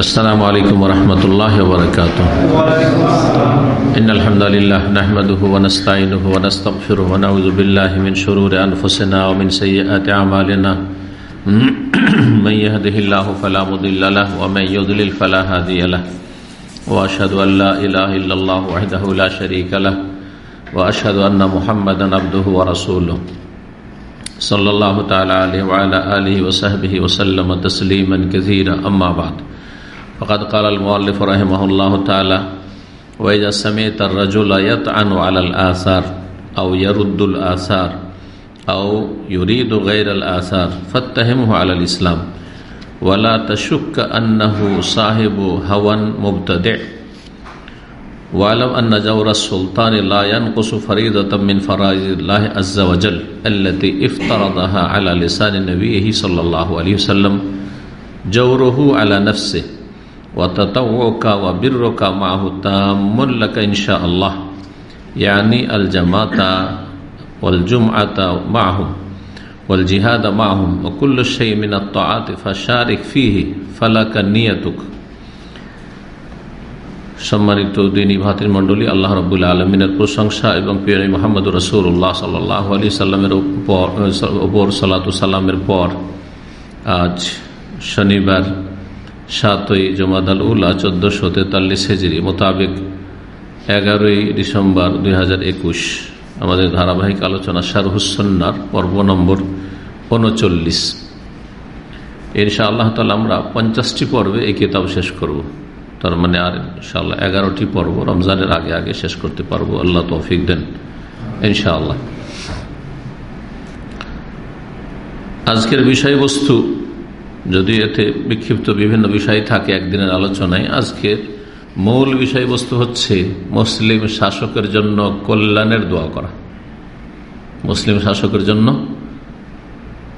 السلام علیکم ورحمۃ اللہ وبرکاتہ۔ ان الحمد للہ نحمده ونستعینه ونستغفره ونعوذ باللہ من شرور انفسنا ومن سیئات اعمالنا۔ من يهده الله فلا مضل له ومن يضلل فلا هادي له۔ واشهد ان لا اله الا الله وحده لا شريك له۔ واشهد ان محمدا عبده ورسوله صلی اللہ تعالیٰ علیہ وعلا آلہ وصحبہ وسلم تسلیما كثيرا اما بعد۔ فقد قال المؤلف رحمه الله تعالى وإذا سمعت الرجل يطعن على الآثار أو يرد الآثار أو يريد غير الآثار فاتهمه على الإسلام. ولا تشك أنه صاحب هوى مبتدع. واعلم أن جور السلطان لا ينقص فريضة من فرائض الله عز وجل التي افترضها على لسان نبيه صلى الله عليه وسلم. جوره على نفسه ওয়াতাওকা ওয়া বীরকা মাহুতা মোল্লাকা ইনশা ইয়ানি আল জামাতা ওয়াল জুম আতা মাহুম ওয়াল মাহুম ওকুল্ল সেই মিনাত আতিফা শারিক ফিহি ফালাকা নিয়াতুক সম্মানিত দিনী ভাতৃমণ্ডলী আল্লাহ রবুল্লা আলমিনের প্রশংসা এবং পিয়ারি মোহাম্মদ রসৌল্লাহ সাল্লাহ আলি সাল্লামের ওপর সালাতু সাল্লামের পর আজ শনিবার সাতই জমাদাল উল্লাহ চোদ্দশো তেতাল্লিশ হেজরি মোতাবেক এগারোই ডিসেম্বর দু হাজার একুশ। আমাদের ধারাবাহিক আলোচনা শারহুসন্নার পর্ব নম্বর উনচল্লিশ। ইনশা আল্লাহ তালা আমরা পঞ্চাশটি পর্বে এই কিতাব শেষ করব। তার মানে আর ইনশাআল্লাহ এগারোটি পর্ব রমজানের আগে আগে শেষ করতে পারব। আল্লাহ তৌফিক দেন। ইনশাআল্লাহ। আজকের বিষয়বস্তু যদি এতে বিক্ষিপ্ত বিভিন্ন বিষয় থাকে একদিনের আলোচনায় আজকের মূল বিষয়বস্তু হচ্ছে মুসলিম শাসকের জন্য কল্যাণের দোয়া করা। মুসলিম শাসকের জন্য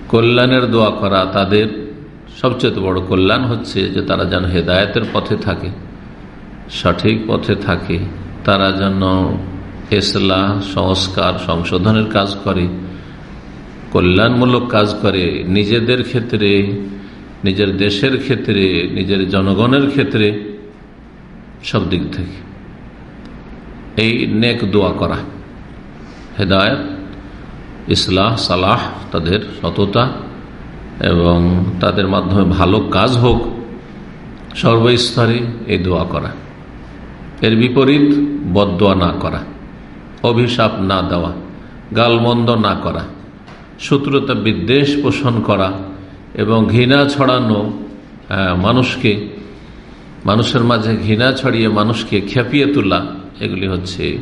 কল্যাণের দোয়া করা তাদের সবচেয়ে বড় কল্যাণ হচ্ছে যে তারা যেন হেদায়তের পথে থাকে, সঠিক পথে থাকে, তারা যেন এসলা সংস্কার, সংশোধনের কাজ করে, কল্যাণমূলক কাজ করে, নিজেদের ক্ষেত্রে নিজের দেশের ক্ষেত্রে, নিজের জনগণের ক্ষেত্রে সব দিক থেকে। এই নেক দোয়া করা, হেদায়ত, ইসলাহ, সালাহ, তাদের সততা এবং তাদের মাধ্যমে ভালো কাজ হোক, সর্বস্তরে এই দোয়া করা। এর বিপরীত বদোয়া না করা, অভিশাপ না দেওয়া, গালমন্দ না করা, শত্রুতা বিদ্বেষ পোষণ করা এবং ঘৃণা ছড়ানো মানুষকে, মানুষের মাঝে ঘৃণা ছড়িয়ে মানুষকে খেপিয়ে তোলা, এগুলি হচ্ছে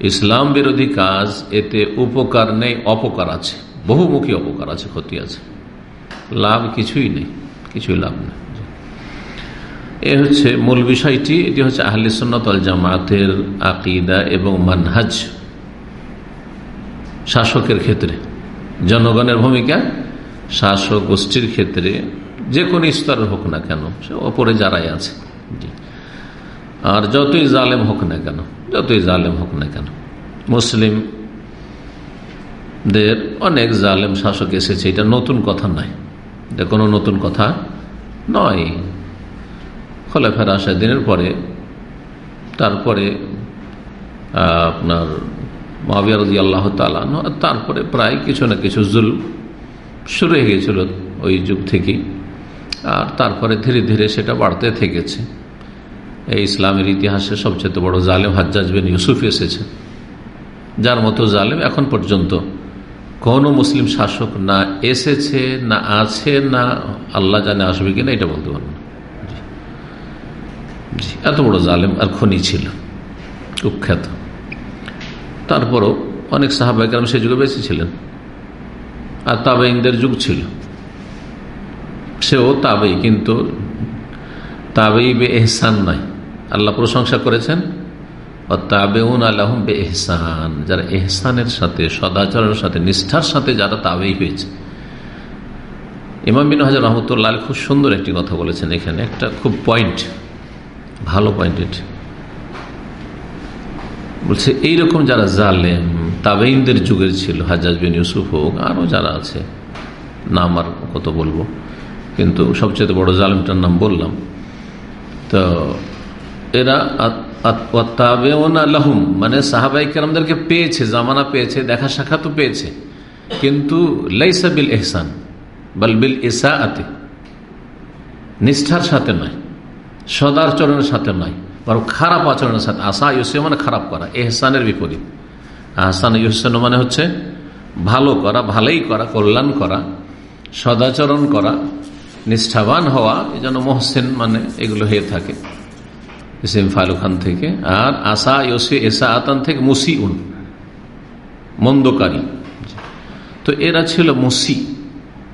ইসলাম বিরোধী কাজ, এতে উপকার নেই, অপকার আছে, বহুমুখী অপকার আছে, ক্ষতি আছে। লাভ কিছুই নেই, কিছুই লাভ নেই। এ হচ্ছে মূল বিষয়টি, এটি হচ্ছে আহলে সন্ন্যতল জামাতের আকিদা এবং মানহাজ শাসকের ক্ষেত্রে। জনগণের ভূমিকা শাসক গোষ্ঠীর ক্ষেত্রে যে কোনো স্তরের হোক না কেন, সে ওপরে যারাই আছে। আর যতই জালেম হোক না কেন, যতই জালেম হোক না কেন মুসলিম দের অনেক জালেম শাসক এসেছে, এটা নতুন কথা নয়। এটা কোনো নতুন কথা নয়। খোলাফের আসা দিনের পরে, তারপরে আপনার মহাবিয়ারদি আল্লাহ তালান তারপরে প্রায় কিছু না কিছু জুল শুরু হয়ে গেছিল ওই যুগ থেকেই। আর তারপরে ধীরে ধীরে সেটা বাড়তে থেকেছে। এই ইসলামের ইতিহাসে সবচেয়ে বড় জালেম হাজ্জাজ বিন ইউসুফ এসেছে। যার মতো জালেম এখন পর্যন্ত কোনো মুসলিম শাসক না এসেছে, না আছে, না আল্লাহ জানে আসবে কিনা, এটা বলতে পারব না। এত বড় জালেম আর খনি ছিল, কুখ্যাত। তারপরও অনেক সাহাবাহাম সে যুগে বেঁচে ছিলেন। আর তাবেইনদের যুগ ছিল। সেও তাবেই কিন্তু তাবেই বে এহসান নাই আল্লাহ প্রশংসা করেছেন তাবেউন আল্লাহম বে এহসান যারা এহসানের সাথে, সদাচরণের সাথে, নিষ্ঠার সাথে যারা তাবেই হয়েছে। ইমাম বিন হাজার রহমতুল্লাহ খুব সুন্দর একটি কথা বলেছেন এখানে। একটা খুব পয়েন্ট ভালো পয়েন্ট বলছে, এইরকম যারা জালেম তাবেইনদের যুগের ছিল হাজাজ বিন ইউসুফ হোক, আরও যারা আছে, নাম আর কত বলব, কিন্তু সবচেয়ে বড় জালেমটার নাম বললাম। তো এরা লাহুম মানে সাহাবাই কেরামদেরকে পেয়েছে, জামানা পেয়েছে, দেখা সাক্ষাৎ পেয়েছে। কিন্তু লাইসা বিল এহসান বল বিল এসা আতে নিষ্ঠার সাথে নয়, সদাচরণের সাথে নয়, বরং খারাপ আচরণের সাথে আশা ইউসে মানে খারাপ করা এহসানের বিপরীত। আহসান ইউসেন মানে হচ্ছে ভালো করা, ভালোই করা, কল্যাণ করা, সদাচরণ করা, নিষ্ঠাবান হওয়া, এই জন্য মহসেন মানে এগুলো হয়ে থাকে। ইসিম ফালু খান থেকে। আর আসা ইসি এসা, আতান থেকে মুসি উন মন্দকারী। তো এরা ছিল মুসি।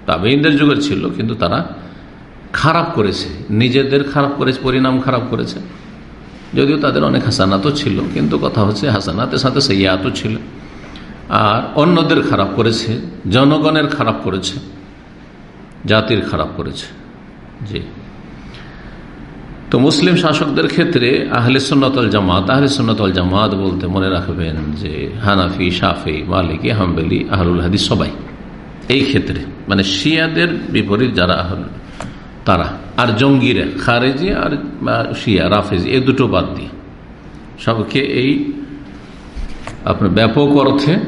তাবেইনদের যুগের ছিল, কিন্তু তারা খারাপ করেছে। নিজেদের খারাপ করেছে, পরিণাম খারাপ করেছে। যদিও তাদের অনেক হাসানাতও ছিল, কিন্তু কথা হচ্ছে হাসানাতের সাথে সেইয়াতও ছিল। আর অন্যদের খারাপ করেছে, জনগণের খারাপ করেছে, জাতির খারাপ করেছে। জি। তো মুসলিম শাসকদের ক্ষেত্রে আহলে সুন্নতল জামাত, আহলে সুন্নতল জামাত বলতে মনে রাখবেন যে হানাফি সাফি মালিকি, হাম্বেলি, আহলুল হাদিস সবাই এই ক্ষেত্রে মানে শিয়াদের বিপরীত যারা তারা, আর জঙ্গিরা, খারেজি আর শিয়া, রাফেজি এই দুটো বাদ দিয়ে। সবকে এই আপনার ব্যাপক অর্থে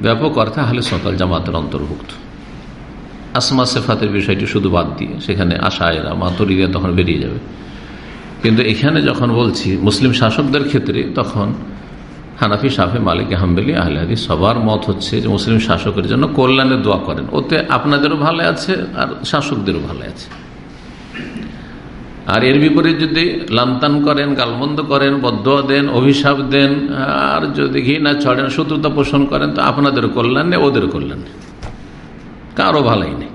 ব্যাপক অর্থে আহলে সকাল জামাতের অন্তর্ভুক্ত। আসমা সেফাতের বিষয়টি শুধু বাদ দিয়ে, সেখানে আশা আশায়রা মাতরিয়া তখন বেরিয়ে যাবে। কিন্তু এখানে যখন বলছি, মুসলিম শাসকদের ক্ষেত্রে তখন হানাফি সাফে মালিক আহমেলি আহলে হাদিস, সবার মত হচ্ছে যে মুসলিম শাসকের জন্য কল্যাণের দোয়া করেন। ওতে আপনাদেরও ভালো আছে আর শাসকদেরও ভালো আছে। আর এর বিপরীত যদি লান্তান করেন, গালমন্দ করেন বদ্ধ দেন, অভিশাপ দেন, আর যদি ঘি না ছড়েন, শত্রুতা পোষণ করেন, তো আপনাদের কল্যাণ নেই ওদের কল্যাণ নেই। কারও ভালোই নেই।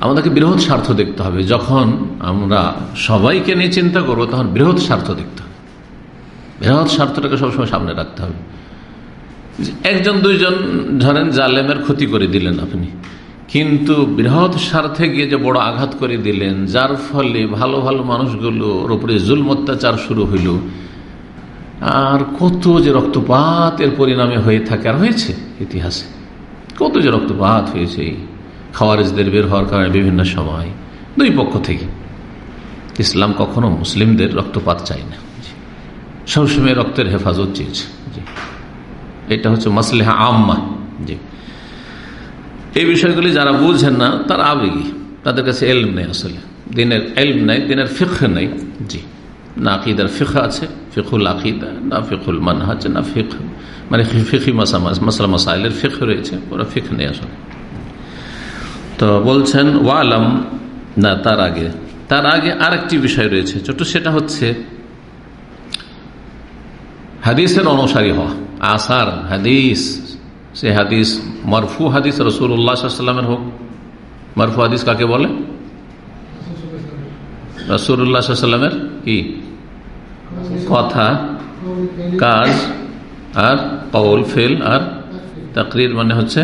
আমাদেরকে বৃহৎ স্বার্থ দেখতে হবে। যখন আমরা সবাইকে নিয়ে চিন্তা করব, তখন বৃহৎ স্বার্থ দেখতে হবে। বৃহৎ স্বার্থটাকে সবসময় সামনে রাখতে হবে। একজন, দুইজন, ধরেন জালেমের ক্ষতি করে দিলেন আপনি। কিন্তু বৃহৎ স্বার্থে গিয়ে যে বড় আঘাত করে দিলেন, যার ফলে ভালো ভালো মানুষগুলোর উপরে জুল অত্যাচার শুরু হইল। আর কত যে রক্তপাতের পরিণামে হয়ে থাকে, আর হয়েছে ইতিহাসে। কত যে রক্তপাত হয়েছে খাওয়ারেজদের বের হওয়ার কারণে বিভিন্ন সময় দুই পক্ষ থেকে ইসলাম কখনো মুসলিমদের রক্তপাত চাই না। সবসময় রক্তের হেফাজত চেয়েছে। এটা হচ্ছে মাসলেহা আম্মা। জি। এই বিষয়গুলি যারা বুঝেন না, তারা আবেগী। তাদের কাছে এলম নেই আসলে। দিনের এলম নেই, দিনের ফিখ নেই। জি। না আকিদার ফিখ আছে ফিকুল আকিদা, না ফিকুল মানহাজ, না ফিখ মানে ফিখি মাসলা, মাসাইলের ফিখ রয়েছে, ওরা ফিখ নেই আসলে। তো বলছেন, ওয়ালাম, না, তার আগে। তার আগে আরেকটি বিষয় রয়েছে ছোট সেটা হচ্ছে হাদিসের অনুসারী হওয়া, আসার হাদিস, সে হাদিস, মরফু হাদিস রসুল্লাহামের হোক। মরফু হাদিস কাকে বলে? রসুল্লাহামের কি? কথা, কাজ, আর কৌল ফেল, আর তাকরির মানে হচ্ছে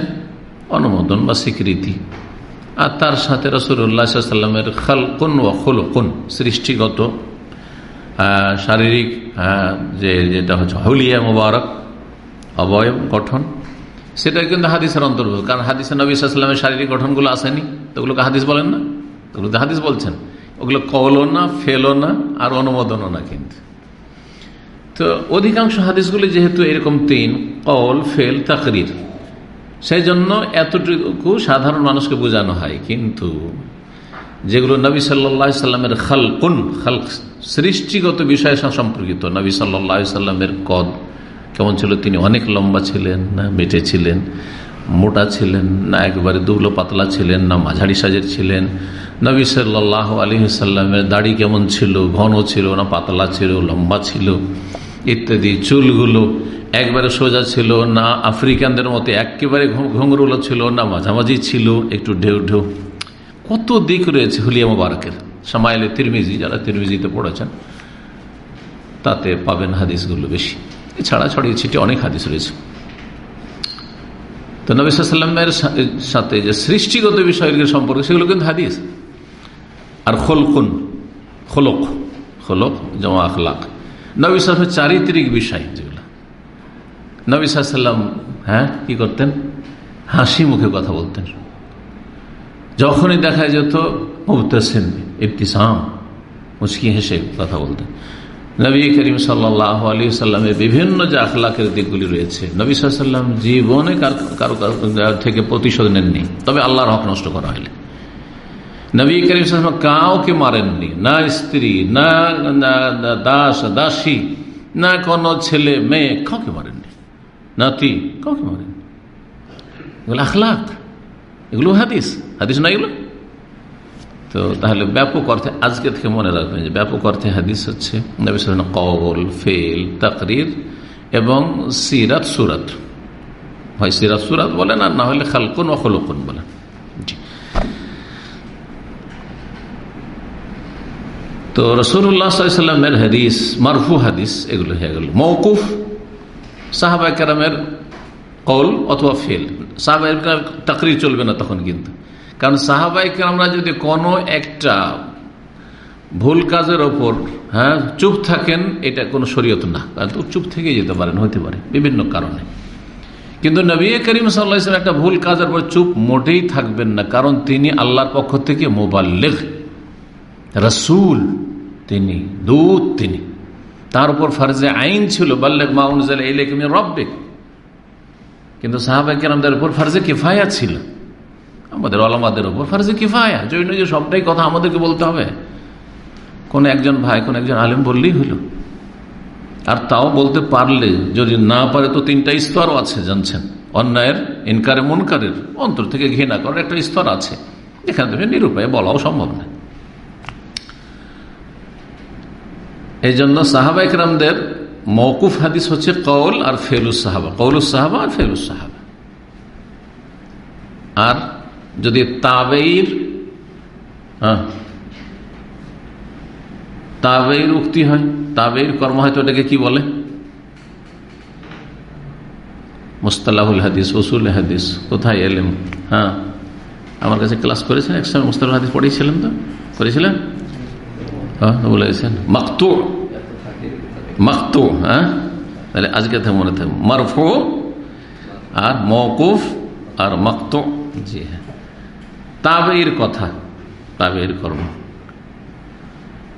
অনুমোদন বা স্বীকৃতি। আর তার সাথে রসুল্লাহামের খালকুন ও খুলকুন, সৃষ্টিগত শারীরিক যে যেটা হচ্ছে হলিয়া মোবারক, অবয়ব গঠন সেটা কিন্তু হাদিসের অন্তর্ভুক্ত। কারণ হাদিসে নবী সাল্লামের শারীরিক গঠনগুলো আসেনি। তো ওগুলোকে হাদিস বলেন না? ওগুলো তো হাদিস বলছেন। ওগুলো কলও না, ফেলও না, আর অনুমোদনও না কিন্তু। তো অধিকাংশ হাদিসগুলি যেহেতু এরকম তিন, কল, ফেল, তাকরির। সেই জন্য এতটুকু সাধারণ মানুষকে বোঝানো হয়। কিন্তু যেগুলো নবী সাল্লা সাল্লামের খালকুন খাল সৃষ্টিগত বিষয় সম্পর্কিত। নবী সাল্লা সাল্লামের কদ কেমন ছিল? তিনি অনেক লম্বা ছিলেন, না মেটে ছিলেন, মোটা ছিলেন, না একবারে দুবলো পাতলা ছিলেন, না মাঝারি সাজের ছিলেন। নবী সাল্লাহ আলী সাল্লামের দাড়ি কেমন ছিল? ঘন ছিল না, পাতলা ছিল, লম্বা ছিল। ইত্যাদি চুলগুলো একবারে সোজা ছিল না, আফ্রিকানদের মতো একেবারে ঘুঙরুলো ছিল না, মাঝামাঝি ছিল, একটু ঢেউ ঢেউ। কত দিক রয়েছে হুলিয়া মুবারকের? সামাইলে তিরমিজি, যারা তিরমিজিতে পড়েছেন, তাতে পাবেন হাদিসগুলো বেশি। এছাড়া ছড়িয়ে ছিটে অনেক হাদিস রয়েছে। তো নবিসাল্লামের সাথে যে সৃষ্টিগত বিষয়ের সম্পর্ক সেগুলো কিন্তু হাদিস। আর খোলকুন, খোলক খোলক, জমা আখলাক নবিসামের চারিত্রিক বিষয় যেগুলো। নবিসাল্লাম হ্যাঁ কি করতেন? হাসি মুখে কথা বলতেন। যখনই দেখা যেত, মুবতাসিম, ইবতিসাম মুসকি হেসে কথা বলতেন। নবী করিম সাল্লাহ আলী সাল্লামের বিভিন্ন যে আখলাকের দিকগুলি রয়েছে, নবী সাল্লাম জীবনে কারও থেকে প্রতিশোধ নেননি। তবে আল্লাহর হক নষ্ট করা হয়নি। নবী করিম কাউকে মারেননি, না স্ত্রী, না দাস, দাসী, না কোনো ছেলে, মেয়ে, কাউকে মারেননি। নাতি, কাউকে মারেননি। এগুলো আখলাক, এগুলো হাদিস হাদিস না এগুলো? তো তাহলে ব্যাপক অর্থে, আজকে থেকে মনে রাখবেন যে ব্যাপক অর্থে হাদিস হচ্ছে কল ফেল, তাকরির এবং সিরাত সুরাত। হয় সিরাত সুরাত বলেন আর না হলে খালকুন ও খলকুন বলেন জি তো রসুল্লাহামের হাদিস, মারফু হাদিস এগুলো হয়ে গেল। মৌকুফ সাহাবা কেরামের কল অথবা ফেল। সাহাবা তাকরির চলবে না তখন কিন্তু। কারণ সাহাবাই আমরা যদি কোনো একটা ভুল কাজের ওপর হ্যাঁ চুপ থাকেন, এটা কোনো শরীয়ত না। কারণ চুপ থেকে যেতে পারেন, হইতে পারে, বিভিন্ন কারণে। কিন্তু নবী করিম সাল্লাহ একটা ভুল কাজের পর চুপ মোটেই থাকবেন না, কারণ তিনি আল্লাহর পক্ষ থেকে মোবাল্লেগ। রসুল তিনি, দূত তিনি। তার উপর ফার্জে আইন ছিল, বাল্লেগ মাউন রব্বেক। কিন্তু সাহাবাইকে আমাদের উপর ফার্জে কিফায়া ছিল। আমাদের আলামাদের ওপর ফার্জে কিফায়া। জৈন যে সবটাই কথা আমাদেরকে বলতে হবে। কোন একজন ভাই, কোন একজন আলেম বললেই হইল আর তাও বলতে পারলে, যদি না পারে তো তিনটা স্তরও আছে, জানছেন। অন্যায়ের ইনকারে মনকারের। অন্তর থেকে ঘৃণা করার একটা স্তর আছে। এখানে তুমি নিরুপায় বলাও সম্ভব না। এই জন্য সাহাবাইকরামদের মৌকুফ হাদিস হচ্ছে কৌল আর ফেলুস সাহাবা। কৌলুস সাহাবা আর ফেলুস সাহাবা। আর যদি তাবেইর হ্যাঁ তাবেইর উক্তি হয় তাবেইর কর্ম হয়তো এটাকে কি বলে? মুস্তালাহুল হাদিস ওসুল হাদিস, কোথায় এলেম? হ্যাঁ আমার কাছে ক্লাস করেছেন, একসময় মুস্তাল হাদিস পড়িয়েছিলেন তো? করেছিলেন? বলেছেন মাকতু মাকতু হ্যাঁ? তাহলে আজকে মনে থাকবে, মারফু আর মৌকুফ আর মাকতু, জি হ্যাঁ। তাবেইর কথা তাবেইর কর্ম।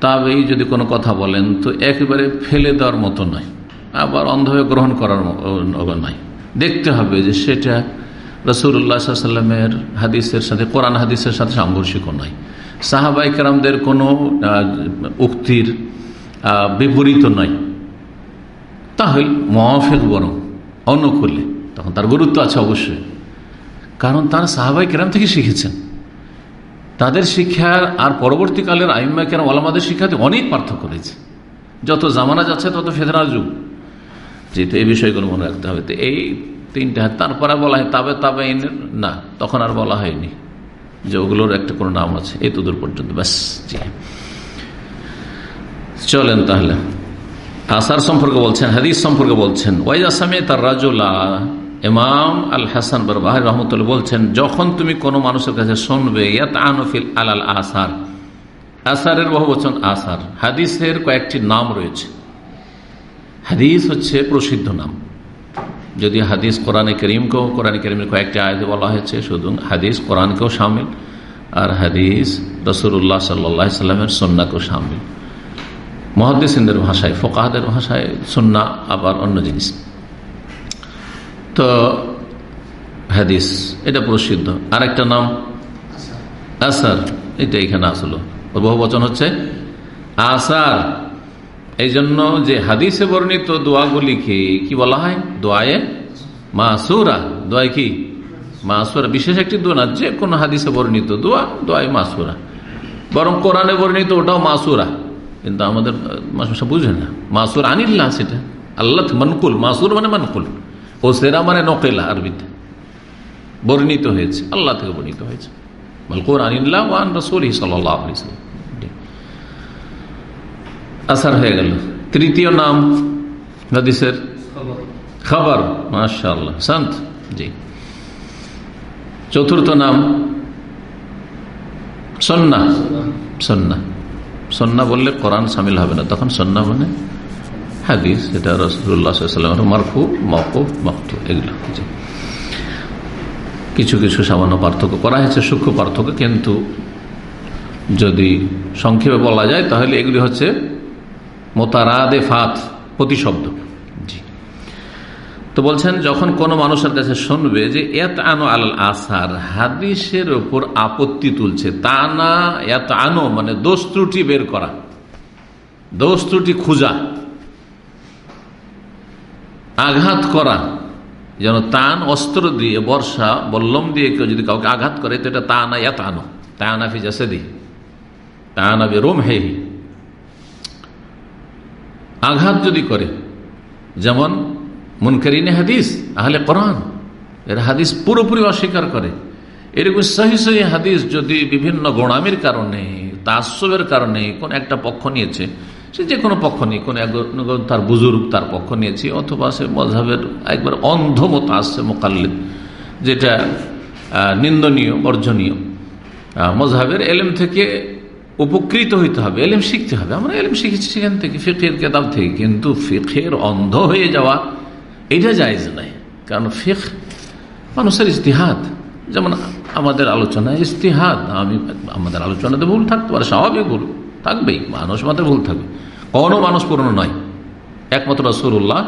তাবেই যদি কোনো কথা বলেন, তো একেবারে ফেলে দেওয়ার মতো নয়, আবার অন্ধভাবে গ্রহণ করার নয়। দেখতে হবে যে সেটা রসুল্লাহ সাল্লামের হাদিসের সাথে, কোরআন হাদিসের সাথে সাংঘর্ষিক নয়। সাহাবাই কেরামদের কোনো উক্তির বিপরীত নয়। তাহলে মহাফেক বরং অনুকূলে তখন তার গুরুত্ব আছে অবশ্যই। কারণ তারা সাহাবাই কেরাম থেকে শিখেছেন। তাদের শিক্ষার আর পরবর্তীকালের আইম্মা কেরাম আলামাদের শিক্ষাতে অনেক পার্থক্য রয়েছে। যত জামানা যাচ্ছে, তত ফেদরার যুগ। যেহেতু এই বিষয়গুলো মনে রাখতে হবে। তো এই তিনটা, তারপরে বলা হয় তাবে তাবে না, তখন আর বলা হয়নি। যে ওগুলোর একটা কোনো নাম আছে এই তোদের পর্যন্ত, ব্যাস, জি। চলেন তাহলে। আসার সম্পর্কে বলছেন, হাদিস সম্পর্কে বলছেন, ওয়াইজ আসামে তার রাজুল্লাহ ইমাম আল হাসান বর বাহ রহমতুল্লাহ বলছেন, যখন তুমি কোনো মানুষের কাছে শুনবে ইয়াত আনফিল আল আসার, আসারের বহু বচন আসার, হাদিসের কয়েকটি নাম রয়েছে। হাদিস হচ্ছে প্রসিদ্ধ নাম। যদি হাদিস কোরআনে করিমকেও, কোরআন করিমের কয়েকটি আয়তে বলা হয়েছে, শুধু হাদিস কোরআনকেও সামিল আর হাদিস রসুল্লাহ সাল্লাহ সাল্লামের সন্নাকেও সামিল। মহাদ্দিসিনদের ভাষায়, ফোকাহাদের ভাষায় সন্না আবার অন্য জিনিস। তো হাদিস, এটা প্রসিদ্ধ। আরেকটা নাম আসার। এটা এখানে আসলো। বহু বচন হচ্ছে আসার। এই জন্য যে হাদিসে বর্ণিত দোয়াগুলিকে কি বলা হয়? দোয়ায়ে মাসুরা। দোয়াই কি? মাসুরা। বিশেষ একটি দোয়া না, যে কোনো হাদিসে বর্ণিত দোয়া, দোয়াই মাসুরা। বরং কোরআনে বর্ণিত ওটাও মাসুরা। কিন্তু আমাদের বুঝে না। মাসুর আনিল্লাহ সেটা। আল্লাহ মনকুল। মাসুর মানে মনকুল। ও সেরা মানে নকেলা আরবিতে। বর্ণিত হয়েছে। আল্লাহ থেকে বর্ণিত হয়েছে। মলকুর আনিল্লাহ ওয়ান রসুল সাল্লাহ আসার হয়ে গেল। তৃতীয় নাম হাদিসের খাবার। মাশাল্লাহ সন্ত জি। চতুর্থ নাম সন্না। সন্না। সন্না বললে কোরআন সামিল হবে না। তখন সন্না মানে হাদিস এটা রসুল্লাহামের মারফু মকুফ মকটু এগুলো। কিছু কিছু সামান্য পার্থক্য করা হয়েছে সূক্ষ্ম পার্থক্য। কিন্তু যদি সংক্ষেপে বলা যায় তাহলে এগুলি হচ্ছে মোতারাদে ফাত প্রতিশব্দ। জি। তো বলছেন যখন কোনো মানুষের কাছে শুনবে যে এত আনো আল আসার হাদিসের ওপর আপত্তি তুলছে তা না এত আনো মানে দোষ ত্রুটি বের করা দোষ ত্রুটি খুঁজা আঘাত করা যেন তান অস্ত্র দিয়ে বর্ষা বল্লম দিয়ে কেউ যদি কাউকে আঘাত করে তো এটা তা না এত আনো তা না ফিজাসে দি তা না রোম হে আঘাত যদি করে, যেমন মুনকারিনে হাদিস, আহলে কোরআন, এর হাদিস পুরোপুরি অস্বীকার করে। এরকম সহি সহি হাদিস যদি বিভিন্ন গোড়ামির কারণে তাসবের কারণে কোন একটা পক্ষ নিয়েছে, সে যে কোনো পক্ষ নিয়ে, কোন তার বুজুর্গ তার পক্ষ নিয়েছে, অথবা সে মজাবের একবার অন্ধমত আসছে মোকাল্লিদ, যেটা নিন্দনীয়, বর্জনীয় মজাহের এলেম থেকে উপকৃত হইতে হবে, এলেম শিখতে হবে। আমরা এলেম শিখেছি সেখান থেকে, ফিখের কেতাব থেকে। কিন্তু ফিখের অন্ধ হয়ে যাওয়া, এটা জায়জ নাই কারণ ফিখ মানুষের ইস্তিহাদ যেমন আমাদের আলোচনা ইস্তিহাদ আমি আমাদের আলোচনাতে ভুল থাকতে পারে, স্বাভাবিক ভুল থাকবেই, মানুষ মাত্র ভুল থাকবে। কোনো মানুষ পুরনো নয়। একমাত্র রসুল্লাহ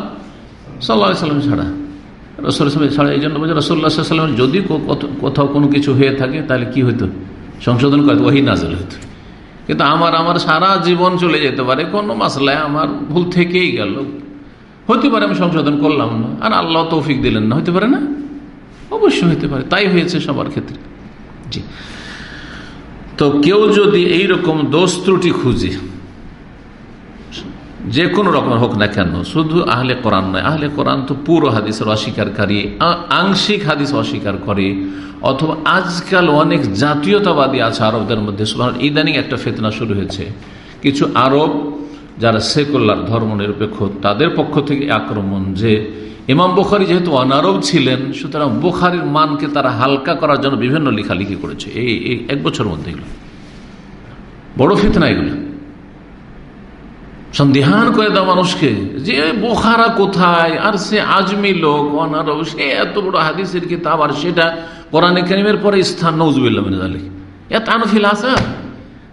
সাল্লা সাল্লাম ছাড়া। রসুল ছাড়া এই জন্য বলছে রসুল্লাহ সাল্লাম যদি কোথাও কোনো কিছু হয়ে থাকে, তাহলে কি হইতো? সংশোধন করে ওহি নাজল হইতো। কিন্তু আমার আমার সারা জীবন চলে যেতে পারে, কোনো মাসলায় আমার ভুল থেকেই গেল। হতে পারে আমি সংশোধন করলাম না, আর আল্লাহ তৌফিক দিলেন না হতে পারে না? অবশ্যই হতে পারে, তাই হয়েছে সবার ক্ষেত্রে। জি। তো কেউ যদি এইরকম দোষ ত্রুটি খুঁজে যে কোনো রকম হোক না কেন, শুধু আহলে কোরআন নয়, আহলে কোরআন তো পুরো হাদিসের অস্বীকারী আংশিক হাদিস অস্বীকার করে, অথবা আজকাল অনেক জাতীয়তাবাদী আছে আরবদের মধ্যে। ইদানিং একটা ফেতনা শুরু হয়েছে। কিছু আরব যারা সেকুলার ধর্ম নিরপেক্ষ তাদের পক্ষ থেকে আক্রমণ যে ইমাম বুখারি যেহেতু অনারব ছিলেন, সুতরাং বুখারির মানকে তারা হালকা করার জন্য বিভিন্ন লেখালেখি করেছে। এই এক বছর মধ্যে এগুলো। বড় ফিতনা এগুলো। সন্দেহান করে দাও মানুষকে। যে বোখারা কোথায়? আর সে আজমি লোক, অনারব, সে এত বড় হাদিসের কিতাব, আর সেটা কোরআন কেরিমের পরে স্থান নজুবিল্লাহ এত আনফিল আসা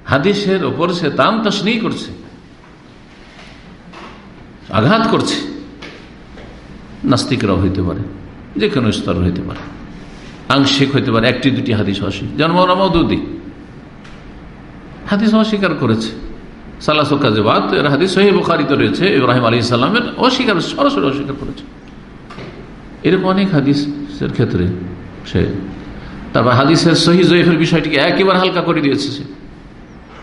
হাদিসের ওপর সে তাম তাসনি করছে। আঘাত করছে। নাস্তিকরাও হইতে পারে যে কোনো স্তর হইতে পারে। আংশিক হইতে পারে, একটি দুটি হাদিস অস্বীক। জন্ম দুদি হাদিস অস্বীকার করেছে। এর হাদিস রয়েছে অস্বীকার, সরাসরি অস্বীকার করেছে। এরকম অনেক হাদিসের ক্ষেত্রে সে তারপর হাদিসের বিষয়টিকে একেবারে হালকা করে দিয়েছে সে।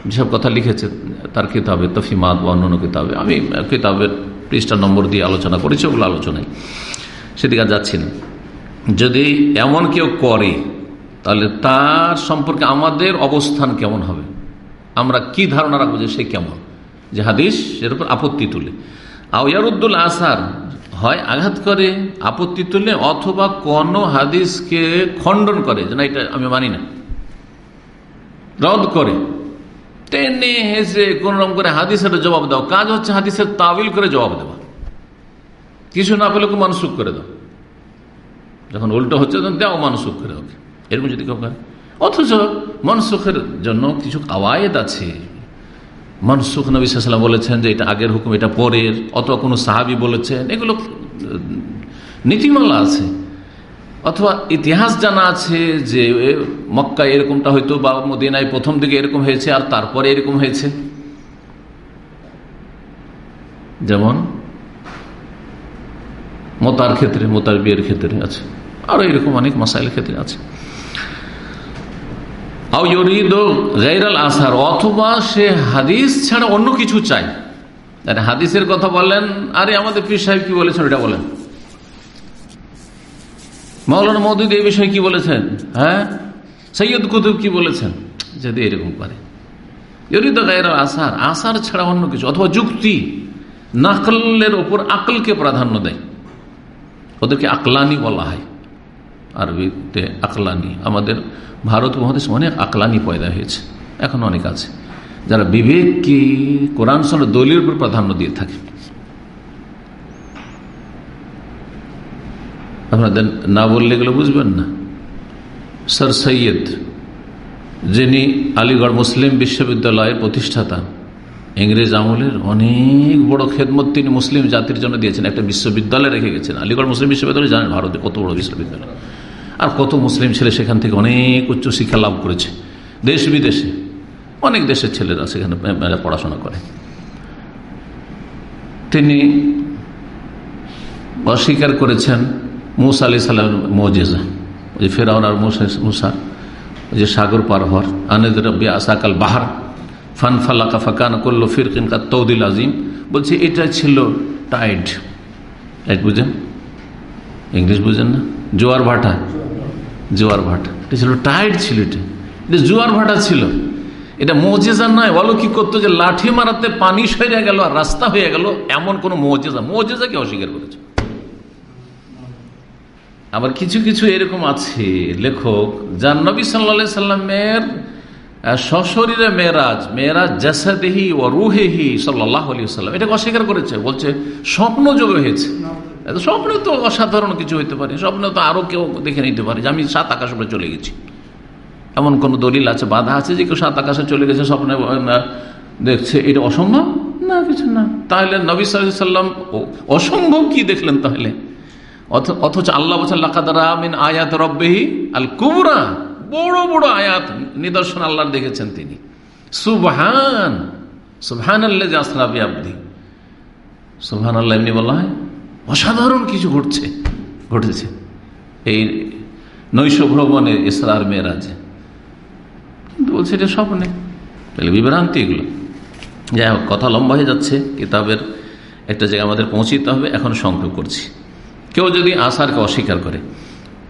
যেসব কথা লিখেছে তার কিতাবে তফিমাত বা অন্যান্য কিতাবে, আমি কিতাবের পৃষ্ঠা নম্বর দিয়ে আলোচনা করেছি, ওগুলো আলোচনায় সেদিকে যাচ্ছি না। যদি এমন কেউ করে, তাহলে তার সম্পর্কে আমাদের অবস্থান কেমন হবে? আমরা কি ধারণা রাখব যে সে কেমন? যে হাদিস এর উপর আপত্তি তুলে। আউয়ারুদ্দুল আসার হয় আঘাত করে, আপত্তি তুলে, অথবা কোন হাদিসকে খণ্ডন করে যে না এটা আমি মানি না। রদ করে। টেনে হেসে কোন রকম করে হাদিসের জবাব দাও। কাজ হচ্ছে হাদিসের তাবিল করে জবাব দেওয়া। কিছু না পেলে মানসুখ করে দাও। যখন উল্টো হচ্ছে, তখন দেও মানসুখ করে ওকে। এরকম যদি কেউ অথচ মনসুখের জন্য কিছু কাওয়ায়দ আছে। মনসুখ নবী সাল্লাম বলেছেন যে এটা আগের হুকুম, এটা পরের অথবা কোনো সাহাবি বলেছেন, এগুলো নীতিমালা আছে। অথবা ইতিহাস জানা আছে যে মক্কা এরকমটা হয়তো বা মদিনায় প্রথম দিকে এরকম হয়েছে আর তারপরে এরকম হয়েছে। যেমন, মোতার ক্ষেত্রে, মোতার বিয়ের ক্ষেত্রে আছে। আরও এরকম অনেক মাসাইলের ক্ষেত্রে আছে। আসার, অথবা সে হাদিস ছাড়া অন্য কিছু চাই হাদিসের কথা বলেন আরে আমাদের পীর সাহেব কি বলেছেন ওটা বলেন। মৌলানা মৌদুদ এই বিষয়ে কি বলেছেন? হ্যাঁ? সৈয়দ কুতুব কি বলেছেন? যদি এরকম পারে। ইরিদ গায়রাল আসার আসার ছাড়া অন্য কিছু, অথবা যুক্তি নাকলের ওপর আকলকে প্রাধান্য দেয়। ওদেরকে আকলানি বলা হয়। আরবিতে আকলানি। আমাদের ভারত মহাদেশ অনেক আকলানি পয়দা হয়েছে। এখন অনেক আছে। যারা বিবেককে কোরআন সঙ্গে দলীয় উপর প্রাধান্য দিয়ে থাকে। আপনাদের না বললে এগুলো বুঝবেন না। স্যার সৈয়দ, যিনি আলিগড় মুসলিম বিশ্ববিদ্যালয়ের প্রতিষ্ঠাতা, ইংরেজ আমলের অনেক বড় খেদমত তিনি মুসলিম জাতির জন্য দিয়েছেন। একটা বিশ্ববিদ্যালয় রেখে গেছেন। আলিগড় মুসলিম বিশ্ববিদ্যালয় জানেন ভারতে কত বড় বিশ্ববিদ্যালয়। আর কত মুসলিম ছেলে সেখান থেকে অনেক উচ্চ শিক্ষা লাভ করেছে। দেশ বিদেশে। অনেক দেশের ছেলেরা সেখানে পড়াশোনা করে। তিনি অস্বীকার করেছেন মুসা আলি সাল্লাম মজেজা। ওই ফেরাউন আর মুসা যে সাগর পার হওয়ার। আনেদ রব্বি আসাকাল বাহার। ফান ফালাকা ফাকান করল ফিরকিন কা তৌদিল আজিম বলছে, এটা ছিল টাইড। টাইড বুঝেন? ইংলিশ বুঝেন না? জোয়ার ভাটা। জোয়ার ভাটা। এটা ছিল টাইড ছিল এটা। এটা জোয়ার ভাটা ছিল। এটা মজেজা নয় অলৌকিক করতো যে লাঠি মারাতে পানি সরে গেল আর রাস্তা হয়ে গেল, এমন কোন মজেজা। মজেজাকে অস্বীকার করেছে? আবার কিছু কিছু এরকম আছে। লেখক, যার নবী সাল্লা সাল্লামের সশরীরে মেয়েরাজ মেয়েরাজ জাসাদেহি ও রুহেহি সাল্লাহ আলী সাল্লাম এটাকে অস্বীকার করেছে, বলছে স্বপ্ন যোগ হয়েছে। স্বপ্নে তো অসাধারণ কিছু হইতে পারে। স্বপ্নে তো আরও কেউ দেখে নিতে পারে যে আমি সাত আকাশ উপরে চলে গেছি। এমন কোন দলিল আছে, বাধা আছে যে কেউ সাত আকাশে চলে গেছে, স্বপ্নে দেখছে, এটা অসম্ভব? না, কিছু না। তাহলে নবী সাল্লাম অসম্ভব কি দেখলেন তাহলে? অথচ আল্লাহ বলছেন আয়াত রব্বেহি আল কুবরা বড় বড় আয়াত নিদর্শন আল্লাহ দেখেছেন তিনি। সুবহান সুবহান আল্লাহ আসলাবি আব্দি সুবহান আল্লাহ এমনি বলা হয়? অসাধারণ কিছু ঘটছে, ঘটেছে। এই নৈশ ভ্রমণে ইসরার মেয়েরাজে। কিন্তু বলছে, এটা স্বপ্নে। তাহলে বিভ্রান্তি এগুলো। যাই হোক, কথা লম্বা হয়ে যাচ্ছে। কিতাবের একটা জায়গায় আমাদের পৌঁছিতে হবে। এখন সংক্ষেপ করছি। কেউ যদি আসারকে অস্বীকার করে,